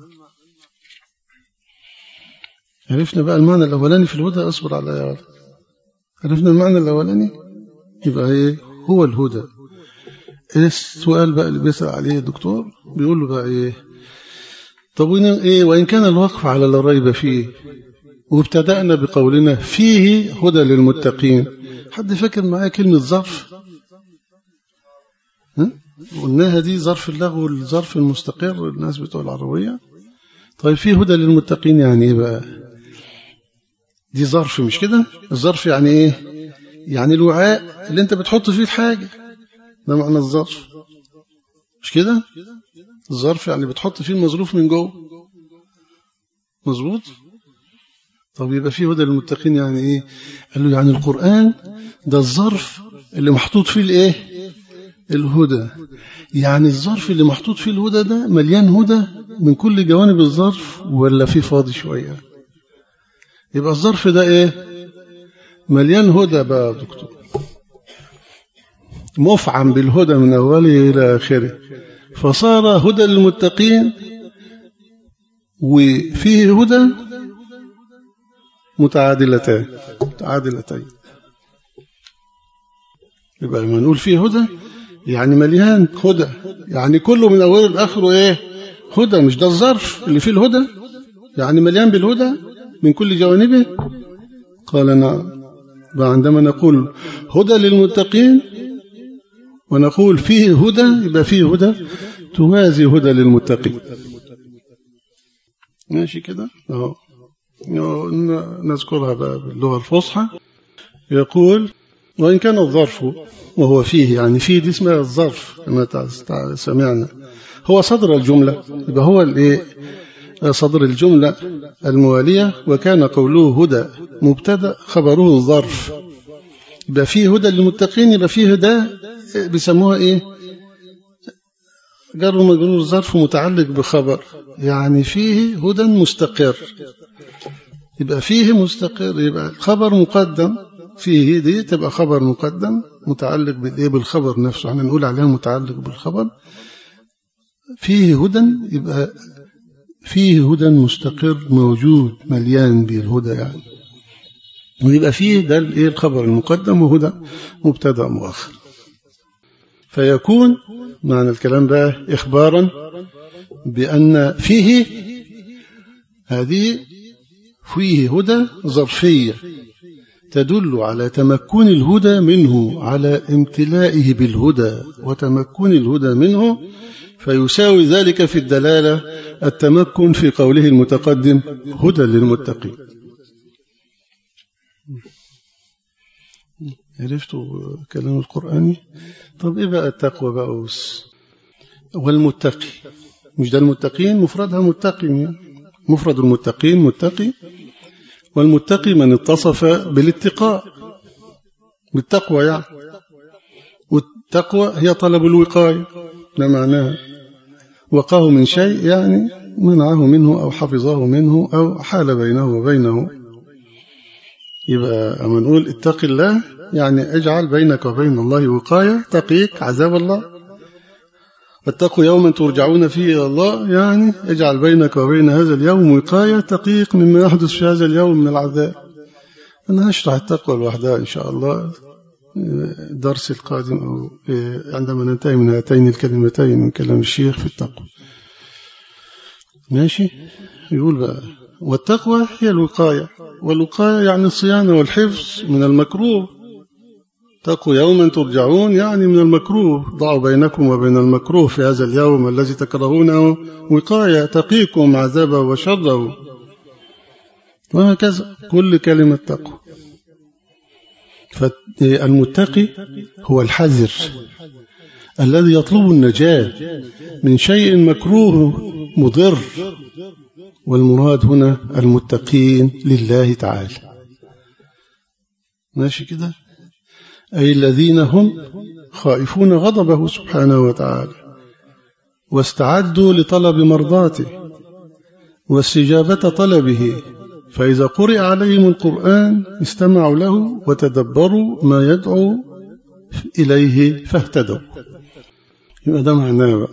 A: عرفنا بقى المعنى الأولاني في الهدى اصبر على يا ولد عرفنا المعنى الأولاني؟ يبقى إيه؟ هو الهدى. السؤال بقى اللي بيسأل عليه الدكتور؟ بيقول له بقى إيه؟ طب إيه؟ وإن كان الوقف على لا ريب فيه وابتدأنا بقولنا فيه هدى للمتقين. حد فاكر معايا كلمة ظرف؟ ها؟ قلناها دي ظرف اللغو والظرف المستقر الناس بتوع العربية. طيب فيه هدى للمتقين يعني إيه بقى؟ دي ظرف مش كده؟ الظرف يعني إيه؟ يعني الوعاء اللي أنت بتحط فيه الحاجة. ده معنى الظرف. مش كده؟ الظرف يعني بتحط فيه المظروف من جوه. مظبوط؟ طب يبقى فيه هدى للمتقين يعني إيه؟ قال له يعني القرآن ده الظرف اللي محطوط فيه الإيه؟ الهدى. يعني الظرف اللي محطوط فيه الهدى ده مليان هدى من كل جوانب الظرف ولا فيه فاضي شوية؟ يبقى الظرف ده إيه؟ مليان هدى بقى يا دكتور. مفعم بالهدى من أوله إلى آخره. فصار هدى للمتقين وفيه هدى متعادلتان. متعادلتين يبقى لما نقول فيه هدى يعني مليان هدى. يعني كله من أوله لآخره إيه؟ هدى. مش ده الظرف اللي فيه الهدى؟ يعني مليان بالهدى؟ من كل جوانبه؟ قال نعم. عندما نقول هدى للمتقين ونقول فيه هدى يبقى فيه هدى توازي هدى للمتقين. ماشي كده؟ أهو. نذكرها بقى باللغة الفصحى. يقول وإن كان الظرف وهو فيه يعني فيه دي اسمها الظرف كما سمعنا هو صدر الجملة يبقى هو الإيه؟ صدر الجملة الموالية وكان قوله هدى مبتدأ خبره الظرف يبقى فيه هدى للمتقين يبقى فيه هدى بيسموها إيه؟ جر مجرور ظرف متعلق بخبر. يعني فيه هدى مستقر. يبقى فيه مستقر يبقى الخبر مقدم. فيه دي تبقى خبر مقدم متعلق بالايه بالخبر نفسه. إحنا نقول عليها متعلق بالخبر. فيه هدى يبقى فيه هدى مستقر موجود مليان بالهدى يعني. ويبقى فيه ده الايه الخبر المقدم وهدى مبتدأ مؤخر. فيكون معنى الكلام ده إخبارا بأن فيه هذه فيه هدى ظرفية تدل على تمكن الهدى منه على امتلائه بالهدى وتمكن الهدى منه فيساوي ذلك في الدلالة التمكن في قوله المتقدم هدى للمتقين. عرفتوا كلام القرآني طب إيه بقى التقوى بقى والمتقي. مش ده المتقين؟ مفردها متقي. مفرد المتقين متقي. والمتقي من اتصف بالاتقاء. بالتقوى يعني. والتقوى هي طلب الوقاية. ده معناها وقاه من شيء يعني منعه منه أو حفظه منه أو حال بينه وبينه. يبقى أما نقول اتق الله يعني اجعل بينك وبين الله وقاية تقيك عذاب الله. واتقوا يوما ترجعون فيه إلى الله يعني اجعل بينك وبين هذا اليوم وقاية تقيك مما يحدث في هذا اليوم من العذاب. أنا هشرح التقوى لوحدها إن شاء الله. الدرس القادم أو عندما ننتهي من هاتين الكلمتين من كلام الشيخ في التقوى. ماشي؟ يقول بقى والتقوى هي الوقاية. والوقاية يعني الصيانة والحفظ من المكروه. اتقوا يوما ترجعون يعني من المكروه. ضعوا بينكم وبين المكروه في هذا اليوم الذي تكرهونه. وقاية تقيكم عذابه وشره. وهكذا كل كلمة تقوى. فالمتقي هو الحذر الذي يطلب النجاة من شيء مكروه مضر. والمراد هنا المتقين لله تعالى. ماشي كده؟ أي الذين هم خائفون غضبه سبحانه وتعالى واستعدوا لطلب مرضاته واستجابة طلبه فإذا قرئ عليهم القرآن استمعوا له وتدبروا ما يدعو إليه فاهتدوا. يبقى ده معناه بقى.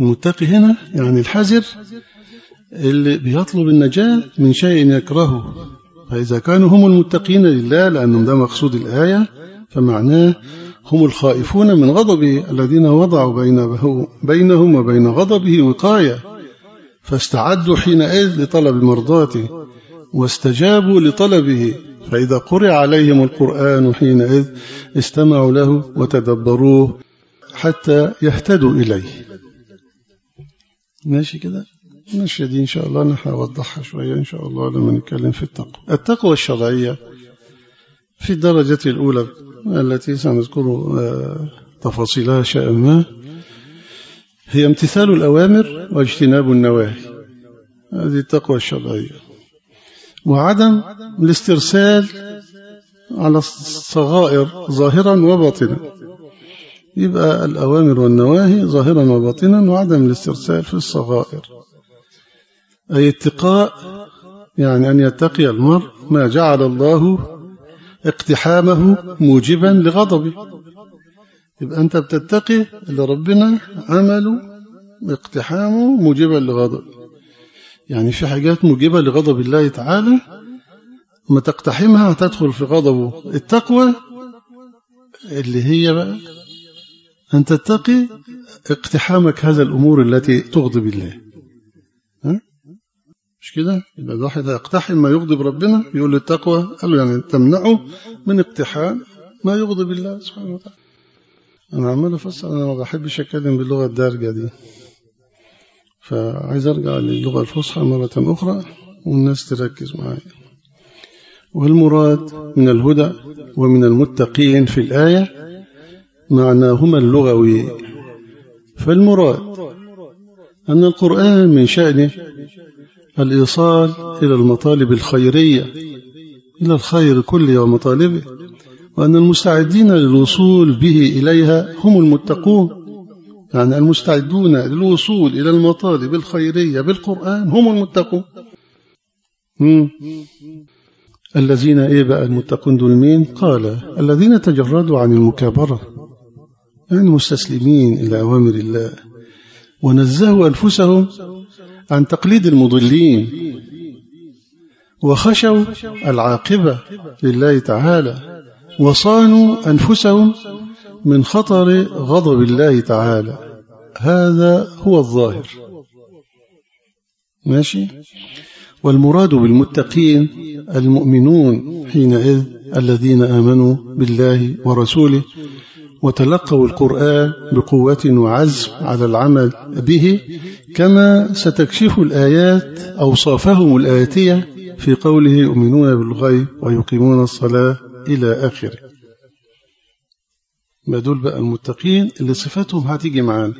A: المتقي هنا يعني الحذر اللي بيطلب النجاة من شيء يكرهه. فإذا كانوا هم المتقين لله لأنهم ده مقصود الآية فمعناه هم الخائفون من غضبه الذين وضعوا بينه بينهم وبين غضبه وقاية. فاستعدوا حينئذ لطلب مرضاته واستجابوا لطلبه فإذا قرئ عليهم القرآن حينئذ استمعوا له وتدبروه حتى يهتدوا إليه. ماشي كده؟ ماشي دي إن شاء الله أنا هوضحها شوية إن شاء الله لما نتكلم في التقوى. التقوى الشرعية في الدرجة الأولى التي سنذكر تفاصيلها شيئا ما هي امتثال الأوامر واجتناب النواهي. هذه التقوى الشرعية. وعدم الاسترسال على الصغائر ظاهرا وباطنا. يبقى الأوامر والنواهي ظاهرا وباطنا وعدم الاسترسال في الصغائر. أي اتقاء يعني أن يتقي المرء ما جعل الله اقتحامه موجبا لغضبه. يبقى أنت بتتقي اللي ربنا عمله اقتحامه موجبا لغضب يعني في حاجات موجبة لغضب الله تعالى ما تقتحمها هتدخل في غضبه. التقوى اللي هي بقى أن تتقي اقتحامك هذا الأمور التي تغضب الله. ها؟ مش كده؟ يبقى الواحد يقتحم ما يغضب ربنا يقول التقوى قال له يعني تمنعه من اقتحام ما يغضب الله سبحانه وتعالى. أنا عمال أفسر أنا ما بحبش أتكلم باللغة الدارجة دي. فعايز أرجع للغة الفصحى مرة أخرى والناس تركز معايا. والمراد من الهدى ومن المتقين في الآية معناهما اللغوي. فالمراد أن القرآن من شأنه الإيصال إلى المطالب الخيرية إلى الخير كله ومطالبه وأن المستعدين للوصول به إليها هم المتقون. يعني المستعدون للوصول إلى المطالب الخيرية بالقرآن هم المتقون. الذين إيه بقى المتقون دول مين؟ قال الذين تجردوا عن المكابرة. يعني مستسلمين إلى أوامر الله؟ ونزهوا أنفسهم عن تقليد المضلين. وخشوا العاقبة لله تعالى. وصانوا أنفسهم من خطر غضب الله تعالى. هذا هو الظاهر. ماشي؟ والمراد بالمتقين المؤمنون حينئذ الذين آمنوا بالله ورسوله وتلقوا القرآن بقوة وعزم على العمل به كما ستكشف الآيات أوصافهم الآتية في قوله يؤمنون بالغيب ويقيمون الصلاة إلى آخره. ما دول بقى المتقين اللي صفاتهم هتيجي معانا.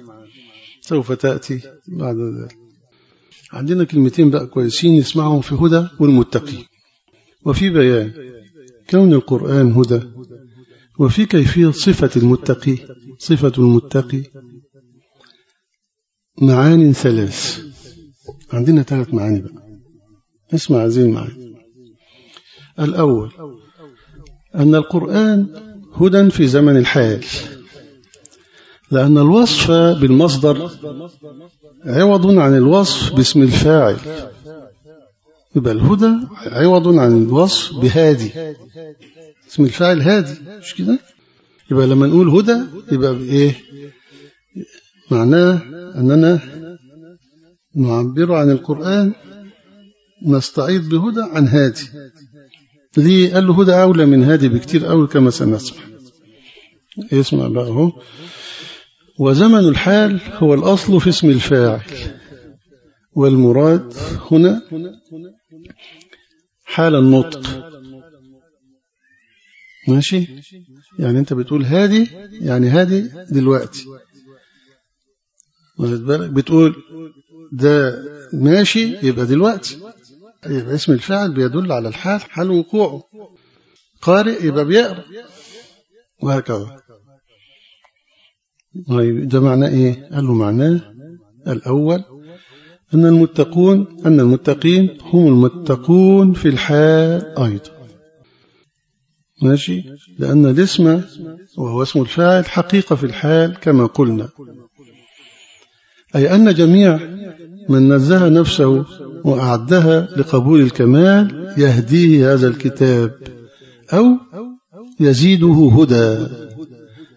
A: سوف تأتي بعد ذلك. عندنا كلمتين بقى كويسين نسمعهم في هدى والمتقين. وفي بيان كون القرآن هدى وفي كيفية صفة المتقي صفة المتقي معاني ثلاث. عندنا ثلاث معاني بقى. اسمع هذه المعاني. الأول أن القرآن هدى في زمن الحال. لأن الوصف بالمصدر عوض عن الوصف باسم الفاعل. يبقى الهدى عوض عن الوصف بهادي. اسم الفاعل هادي مش كده؟ يبقى لما نقول هدى يبقى بإيه؟ معناه أننا نعبر عن القرآن نستعيض بهدى عن هادي. ليه قال له هدى أولى من هادي بكتير أوي كما سنسمع. اسمع بقى هو وزمن الحال هو الأصل في اسم الفاعل. والمراد هنا حال النطق. ماشي؟ يعني أنت بتقول هادي يعني هادي دلوقتي. بالك؟ بتقول ده ماشي يبقى دلوقتي. يبقى اسم الفاعل بيدل على الحال حال وقوعه. قارئ يبقى بيقرأ. وهكذا. طيب ده معناه إيه؟ قال له معناه الأول أن المتقون أن المتقين هم المتقون في الحال أيضا. ماشي؟ لأن الاسم وهو اسم الفاعل حقيقة في الحال كما قلنا. أي أن جميع من نزه نفسه وأعدها لقبول الكمال يهديه هذا الكتاب أو يزيده هدى.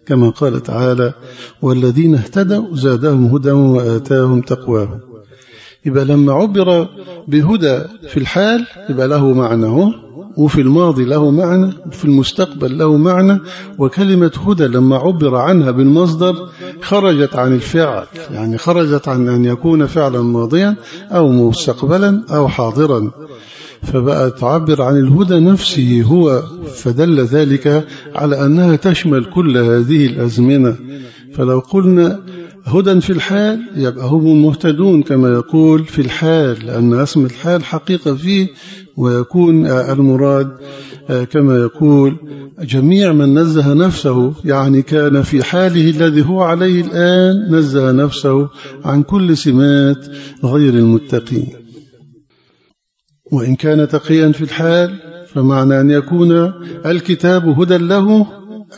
A: كما قال تعالى والذين اهتدوا زادهم هدى وآتاهم تقواهم. يبقى لما عبر بهدى في الحال يبقى له معنى. وفي الماضي له معنى وفي المستقبل له معنى وكلمة هدى لما عبر عنها بالمصدر خرجت عن الفعل يعني خرجت عن أن يكون فعلا ماضيا أو مستقبلا أو حاضرا. فبقى تعبر عن الهدى نفسه هو فدل ذلك على أنها تشمل كل هذه الأزمنة. فلو قلنا هدى في الحال يبقى هم المهتدون كما يقول في الحال لأن اسم الحال حقيقة فيه ويكون المراد كما يقول جميع من نزه نفسه يعني كان في حاله الذي هو عليه الآن نزه نفسه عن كل سمات غير المتقين. وإن كان تقيا في الحال فمعنى أن يكون الكتاب هدى له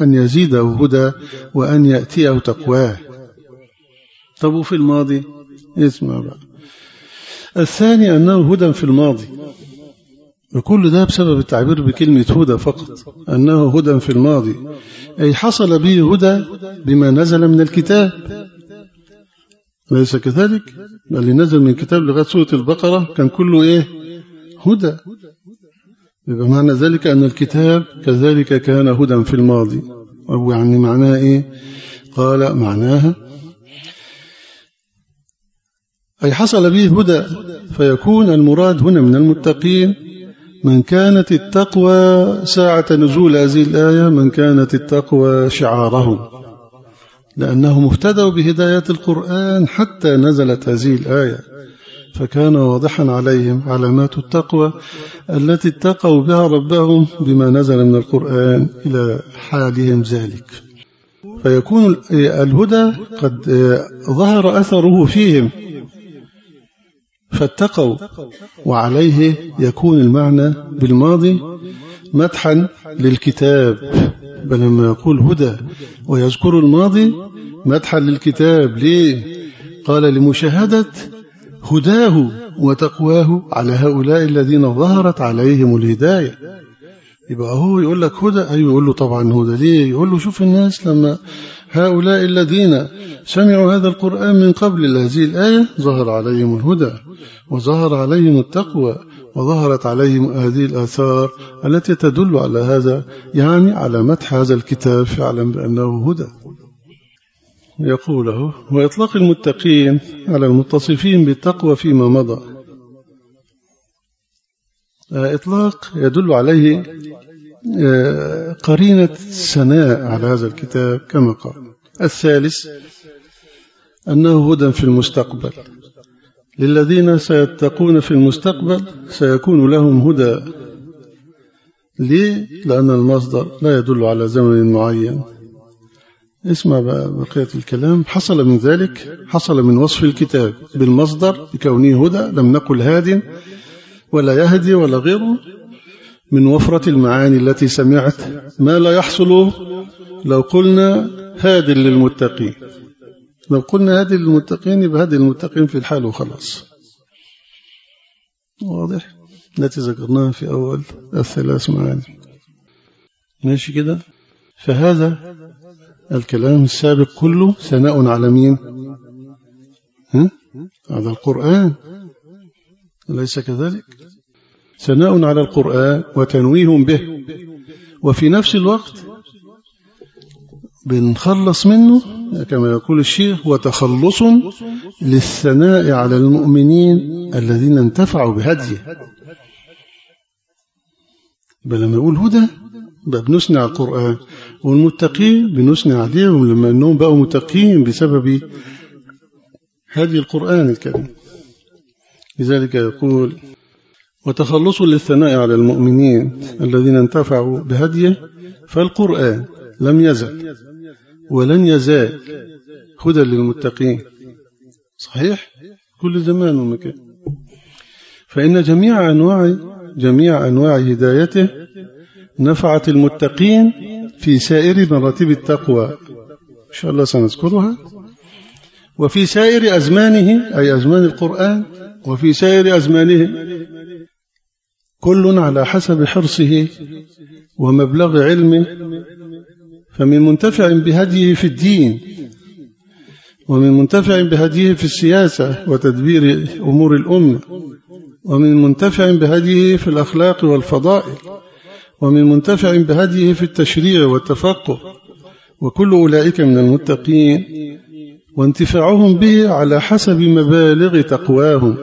A: أن يزيده هدى وأن يأتيه تقواه. طب وفي الماضي. اسمع بقى. الثاني أنه هدى في الماضي. وكل ده بسبب التعبير بكلمة هدى فقط. أنه هدى في الماضي. أي حصل به هدى بما نزل من الكتاب. ليس كذلك؟ اللي نزل من الكتاب لغاية سورة البقرة. كان كله إيه؟ هدى. يبقى معنى ذلك أن الكتاب كذلك كان هدى في الماضي. أو يعني معناه إيه؟ قال معناها أي حصل به هدى فيكون المراد هنا من المتقين من كانت التقوى ساعة نزول هذه الآية من كانت التقوى شعارهم. لأنهم اهتدوا بهداية القرآن حتى نزلت هذه الآية. فكان واضحا عليهم علامات التقوى التي اتقوا بها ربهم بما نزل من القرآن إلى حالهم ذلك. فيكون الهدى قد ظهر أثره فيهم. فاتقوا. وعليه يكون المعنى بالماضي مدحا للكتاب. بل لما يقول هدى ويذكر الماضي مدحا للكتاب. ليه؟ قال لمشاهدة هداه وتقواه على هؤلاء الذين ظهرت عليهم الهداية. يبقى هو يقول لك هدى؟ أيوه يقول له طبعا هدى. ليه؟ يقول له شوف الناس لما هؤلاء الذين سمعوا هذا القرآن من قبل هذه الآية ظهر عليهم الهدى وظهر عليهم التقوى وظهرت عليهم هذه الآثار التي تدل على هذا يعني على مدح هذا الكتاب فاعلم بأنه هدى. يقوله وإطلاق المتقين على المتصفين بالتقوى فيما مضى. إطلاق يدل عليه قرينة ثناء على هذا الكتاب كما قال. الثالث أنه هدى في المستقبل. للذين سيتقون في المستقبل سيكون لهم هدى. ليه؟ لأن المصدر لا يدل على زمن معين. اسمع بقية الكلام. حصل من ذلك حصل من وصف الكتاب بالمصدر بكونه هدى. لم نقل هاد ولا يهدي ولا غيره. من وفرة المعاني التي سمعت ما لا يحصل لو قلنا هاد للمتقين. لو قلنا هادي للمتقين يبقى هادي للمتقين في الحال وخلاص. واضح؟ التي ذكرناها في أول الثلاث معاني. ماشي كده؟ فهذا الكلام السابق كله ثناء على مين؟ على القرآن. أليس كذلك؟ ثناء على القرآن وتنويه به. وفي نفس الوقت بنخلص منه كما يقول الشيخ وتخلص للثناء على المؤمنين الذين انتفعوا بهديه. بل لما يقول هدى بنثني على القرآن. والمتقين بنثني عليهم لما أنهم بقوا متقين بسبب هدي القرآن الكريم. لذلك يقول وتخلص للثناء على المؤمنين الذين انتفعوا بهديه فالقرآن لم يزل ولن يزال هدى للمتقين. صحيح؟ كل زمان ومكان. فإن جميع أنواع جميع أنواع هدايته نفعت المتقين في سائر مراتب التقوى. إن شاء الله سنذكرها. وفي سائر أزمانه أي أزمان القرآن وفي سائر أزمانه كل على حسب حرصه ومبلغ علمه فمن منتفع بهديه في الدين ومن منتفع بهديه في السياسة وتدبير أمور الأمة ومن منتفع بهديه في الأخلاق والفضائل ومن منتفع بهديه في التشريع والتفقه وكل أولئك من المتقين وانتفاعهم به على حسب مبالغ تقواهم.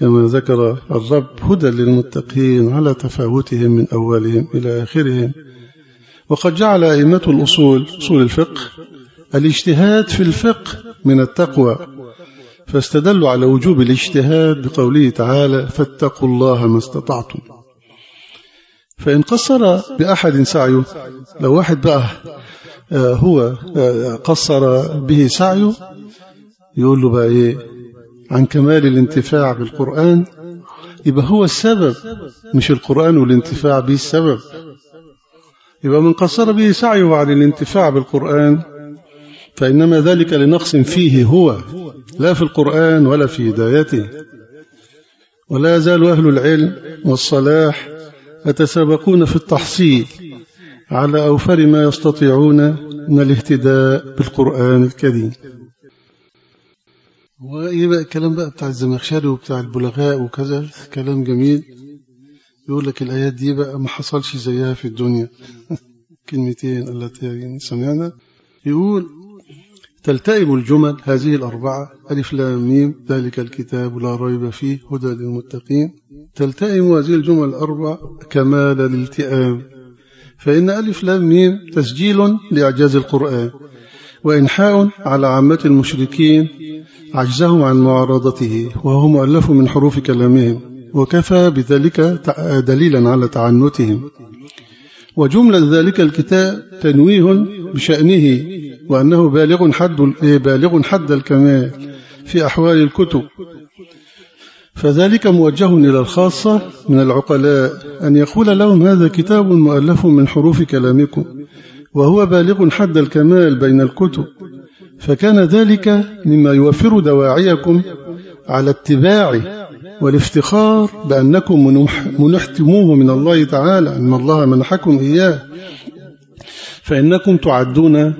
A: كما ذكر الرب هدى للمتقين على تفاوتهم من أولهم إلى آخرهم. وقد جعل أئمة الأصول أصول الفقه الاجتهاد في الفقه من التقوى فاستدلوا على وجوب الاجتهاد بقوله تعالى فاتقوا الله ما استطعتم فإن قصر بأحد سعيه لو واحد بقى هو قصر به سعيه يقول له بقى إيه؟ عن كمال الانتفاع بالقرآن يبقى هو السبب مش القرآن والانتفاع به السبب. يبقى من قصر به سعيه عن الانتفاع بالقرآن فإنما ذلك لنقص فيه هو لا في القرآن ولا في هدايته. ولا يزال أهل العلم والصلاح يتسابقون في التحصيل على أوفر ما يستطيعون من الاهتداء بالقرآن الكريم. وإيه بقى الكلام بقى بتاع الزمخشري وبتاع البلغاء وكذا؟ كلام جميل. يقول لك الآيات دي بقى ما حصلش زيها في الدنيا. كلمتين التي سمعنا؟ يقول تلتئم الجمل هذه الأربعة ألف لام ميم ذلك الكتاب لا ريب فيه هدى للمتقين. تلتئم هذه الجمل الأربع كمال الالتئام. فإن ألف لام ميم تسجيل لإعجاز القرآن. وإنحاء على عامة المشركين عجزهم عن معارضته وهو مؤلف من حروف كلامهم وكفى بذلك دليلا على تعنتهم. وجملة ذلك الكتاب تنويه بشأنه وأنه بالغ حد بالغ حد الكمال في أحوال الكتب. فذلك موجه إلى الخاصة من العقلاء أن يقول لهم هذا كتاب مؤلف من حروف كلامكم. وهو بالغ حد الكمال بين الكتب. فكان ذلك مما يوفر دواعيكم على اتباعه والافتخار بأنكم منحتموه من الله تعالى أن الله منحكم إياه. فإنكم تعدون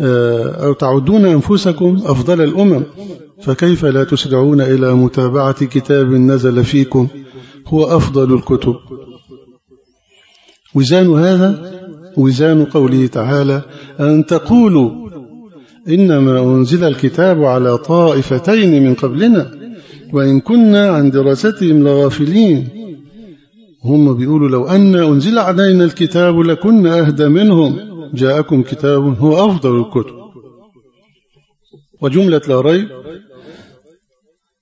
A: أو تعدون أنفسكم أفضل الأمم. فكيف لا تسرعون إلى متابعة كتاب نزل فيكم؟ هو أفضل الكتب. وزان هذا وزان قوله تعالى أن تقولوا إنما أنزل الكتاب على طائفتين من قبلنا وإن كنا عن دراستهم لغافلين. هم بيقولوا لو أن أنزل علينا الكتاب لكنا أهدى منهم. جاءكم كتاب هو أفضل الكتب. وجملة لا ريب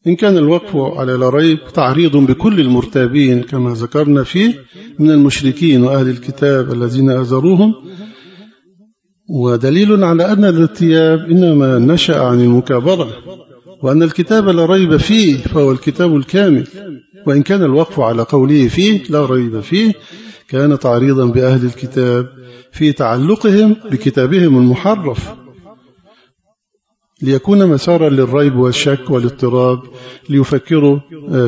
A: إن كان الوقف على لا ريب تعريض بكل المرتابين كما ذكرنا فيه من المشركين وأهل الكتاب الذين أزروهم ودليل على أن الارتياب إنما نشأ عن المكابرة وأن الكتاب لا ريب فيه فهو الكتاب الكامل وإن كان الوقف على قوله فيه لا ريب فيه كان تعريضا بأهل الكتاب في تعلقهم بكتابهم المحرف. ليكون مسارا للريب والشك والاضطراب ليفكروا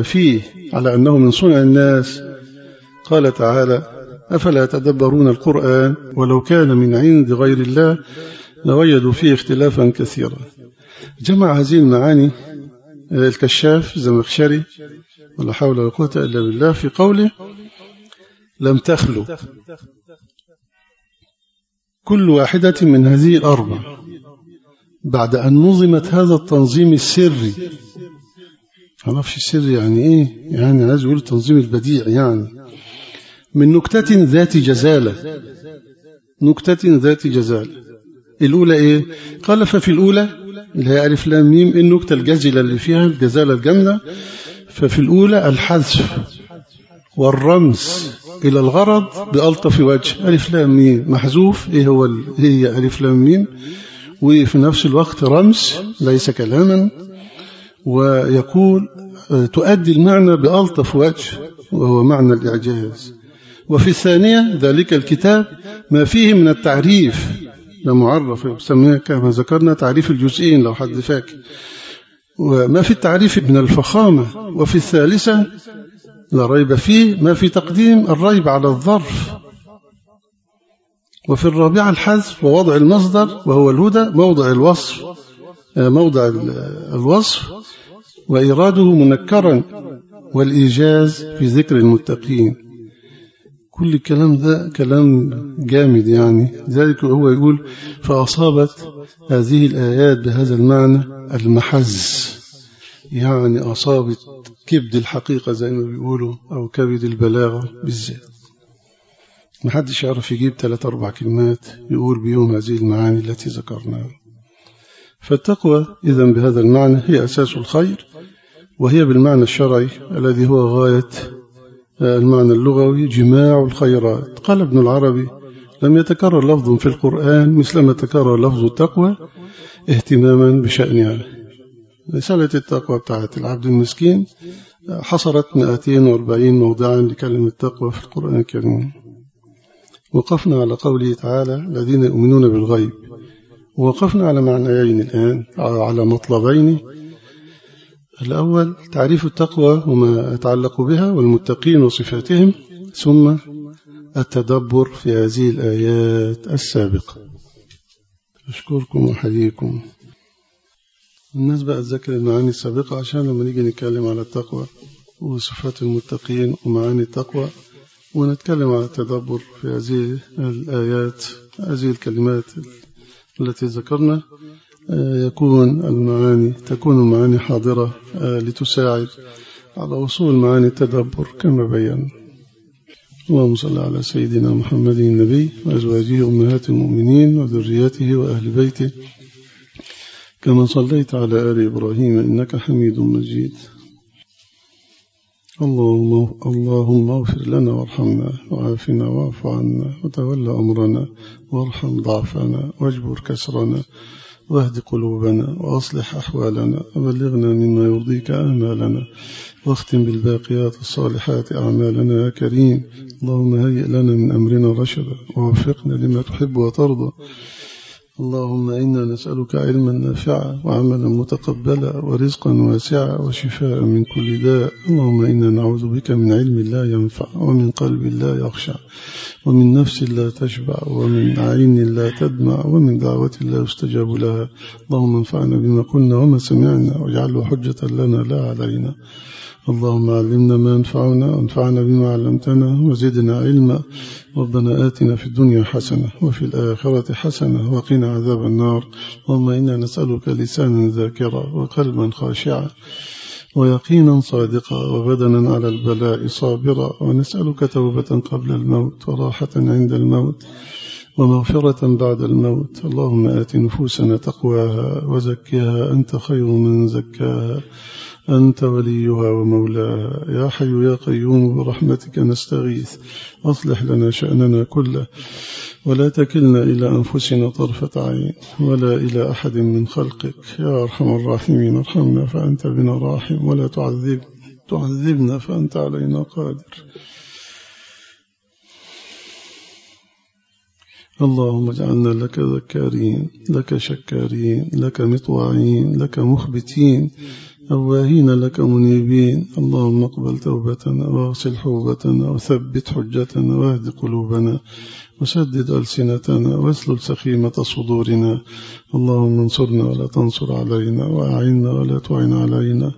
A: فيه على أنه من صنع الناس. قال تعالى أفلا يتدبرون القرآن ولو كان من عند غير الله لوجدوا فيه اختلافا كثيرا. جمع هذه المعاني الكشاف زمخشري ولا حول ولا قوة إلا بالله في قوله لم تخلو. كل واحدة من هذه الأربع. بعد أن نظمت هذا التنظيم السري. عرفش السر يعني إيه؟ يعني عايز أقول التنظيم البديع يعني. من نكتة ذات جزالة. نكتة ذات جزالة. الأولى إيه؟ قال ففي الأولى اللي هي ألف لام ميم النكتة الجزلة اللي فيها الجزالة الجامدة ففي الأولى الحذف والرمز إلى الغرض بألطف وجه. ألف لام ميم محذوف. إيه هو هي ألف لام ميم؟ وفي نفس الوقت رمز ليس كلاما ويقول تؤدي المعنى بألطف وجه وهو معنى الإعجاز. وفي الثانية ذلك الكتاب ما فيه من التعريف لمعرف يسميه كما ذكرنا تعريف الجزئين لو حد فاكر وما في التعريف من الفخامة. وفي الثالثة لا ريب فيه ما في تقديم الريب على الظرف. وفي الرابعة الحذف ووضع المصدر وهو الهدى موضع الوصف موضع الوصف وإراده منكرا والإيجاز في ذكر المتقين. كل الكلام ده كلام جامد يعني. ذلك هو يقول فأصابت هذه الآيات بهذا المعنى المحز. يعني أصابت كبد الحقيقة زي ما بيقولوا أو كبد البلاغة بالذات. ما حدش يعرف يجيب ثلاث أربع كلمات يقول بيهم هذه المعاني التي ذكرناها. فالتقوى إذا بهذا المعنى هي أساس الخير وهي بالمعنى الشرعي الذي هو غاية المعنى اللغوي جماع الخيرات. قال ابن العربي لم يتكرر لفظ في القرآن مثل ما تكرر لفظ التقوى اهتماما بشأنها رسالة التقوى بتاعت العبد المسكين حصرت 240 موضعا لكلمة التقوى في القرآن الكريم. وقفنا على قوله تعالى الذين يؤمنون بالغيب. ووقفنا على معنيين الآن على مطلبين. الأول تعريف التقوى وما يتعلق بها والمتقين وصفاتهم ثم التدبر في هذه الآيات السابقة. أشكركم وحييكم الناس بقى تذكر المعاني السابقة عشان لما نيجي نتكلم على التقوى وصفات المتقين ومعاني التقوى ونتكلم على التدبر في هذه الآيات هذه الكلمات التي ذكرنا. يكون المعاني تكون المعاني حاضرة لتساعد على وصول معاني التدبر كما بينا. اللهم صل على سيدنا محمد النبي وأزواجه أمهات المؤمنين وذريته وأهل بيته. كما صليت على آل إبراهيم إنك حميد مجيد. اللهم اللهم اغفر لنا وارحمنا وعافنا واعف عنا وتول أمرنا وارحم ضعفنا واجبر كسرنا واهد قلوبنا وأصلح أحوالنا وبلغنا مما يرضيك آمالنا واختم بالباقيات الصالحات أعمالنا يا كريم. اللهم هيئ لنا من أمرنا رشدا ووفقنا لما تحب وترضى. اللهم إنا نسألك علما نافعا وعملا متقبلا ورزقا واسعا وشفاء من كل داء. اللهم إنا نعوذ بك من علم لا ينفع ومن قلب لا يخشع ومن نفس لا تشبع ومن عين لا تدمع ومن دعوة لا يستجاب لها. اللهم انفعنا بما قلنا وما سمعنا واجعله حجة لنا لا علينا. اللهم علمنا ما ينفعنا وانفعنا بما علمتنا وزدنا علما. ربنا آتنا في الدنيا حسنة وفي الآخرة حسنة وقنا عذاب النار. اللهم إنا نسألك لسانا ذاكرا وقلبا خاشعا ويقينا صادقا وبدنا على البلاء صابرا. ونسألك توبة قبل الموت وراحة عند الموت ومغفرة بعد الموت. اللهم آت نفوسنا تقواها وزكها أنت خير من زكاها. أنت وليها ومولاها. يا حي يا قيوم برحمتك نستغيث. أصلح لنا شأننا كله ولا تكلنا إلى أنفسنا طرفة عين ولا إلى أحد من خلقك. يا أرحم الراحمين ارحمنا فأنت بنا راحم ولا تعذب تعذبنا فأنت علينا قادر. اللهم اجعلنا لك ذكارين لك شكارين لك مطواعين لك مخبتين. أواهين لك منيبين. اللهم اقبل توبتنا واغسل حوبتنا وثبت حجتنا واهد قلوبنا وسدد ألسنتنا واسلل سخيمة صدورنا. اللهم انصرنا ولا تنصر علينا وأعنا ولا تعن علينا.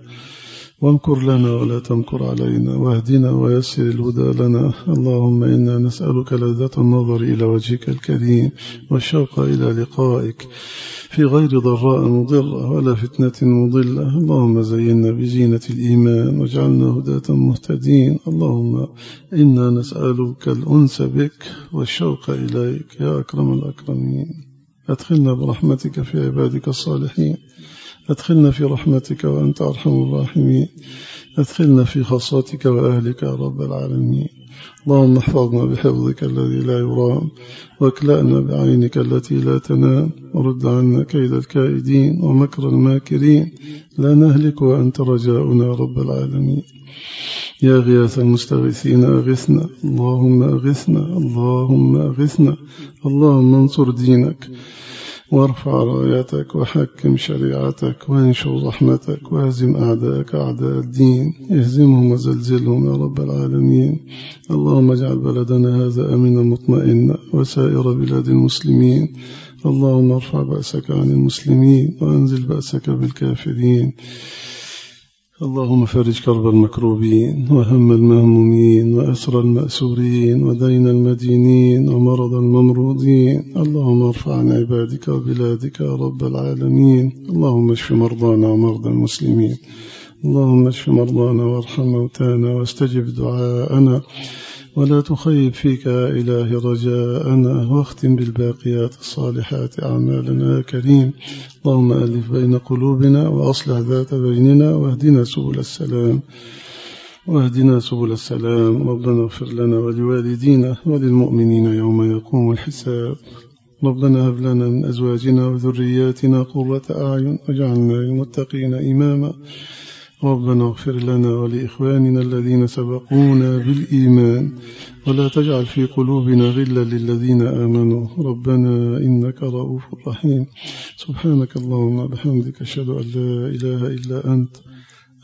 A: وامكر لنا ولا تمكر علينا واهدنا ويسر الهدى لنا. اللهم إنا نسألك لذة النظر إلى وجهك الكريم والشوق إلى لقائك. في غير ضراء مضرة ولا فتنة مضلة. اللهم زينا بزينة الإيمان واجعلنا هداة مهتدين. اللهم إنا نسألك الأنس بك والشوق إليك يا أكرم الأكرمين. أدخلنا برحمتك في عبادك الصالحين. أدخلنا في رحمتك وأنت أرحم الراحمين. أدخلنا في خاصتك وأهلك يا رب العالمين. اللهم احفظنا بحفظك الذي لا يرام وأكلأنا بعينك التي لا تنام ورد عنا كيد الكائدين ومكر الماكرين. لا نهلك وأنت رجاؤنا يا رب العالمين. يا غياث المستغيثين أغثنا اللهم أغثنا اللهم أغثنا اللهم انصر دينك. وارفع رايتك وحكم شريعتك وانشر رحمتك واهزم أعداءك أعداء الدين. اهزمهم وزلزلهم يا رب العالمين. اللهم اجعل بلدنا هذا أمنا مطمئنا وسائر بلاد المسلمين. اللهم ارفع بأسك عن المسلمين وأنزل بأسك بالكافرين. اللهم فرج كرب المكروبين وهم المهمومين وأسر المأسورين ودين المدينين ومرض الممروضين اللهم ارفع عن عبادك وبلادك يا رب العالمين. اللهم اشف مرضانا ومرضى المسلمين. اللهم اشف مرضانا وارحم موتانا واستجب دعاءنا. ولا تخيب فيك إله رجاءنا واختم بالباقيات الصالحات أعمالنا يا كريم. اللهم ألف بين قلوبنا وأصلح ذات بيننا واهدنا سبل السلام. واهدنا سبل السلام. ربنا اغفر لنا ولوالدينا وللمؤمنين يوم يقوم الحساب. ربنا هب لنا من أزواجنا وذرياتنا قرة أعين واجعلنا للمتقين إماما. ربنا اغفر لنا ولإخواننا الذين سبقونا بالإيمان ولا تجعل في قلوبنا غلا للذين آمنوا ربنا إنك رؤوف رحيم سبحانك اللهم بحمدك أشهد أن لا إله إلا أنت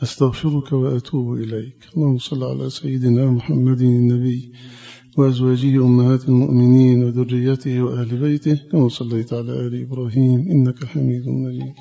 A: أستغفرك وأتوب إليك اللهم صل على سيدنا محمد النبي وأزواجه أمهات المؤمنين وذريته وأهل بيته كما صليت على آل إبراهيم إنك حميد مجيد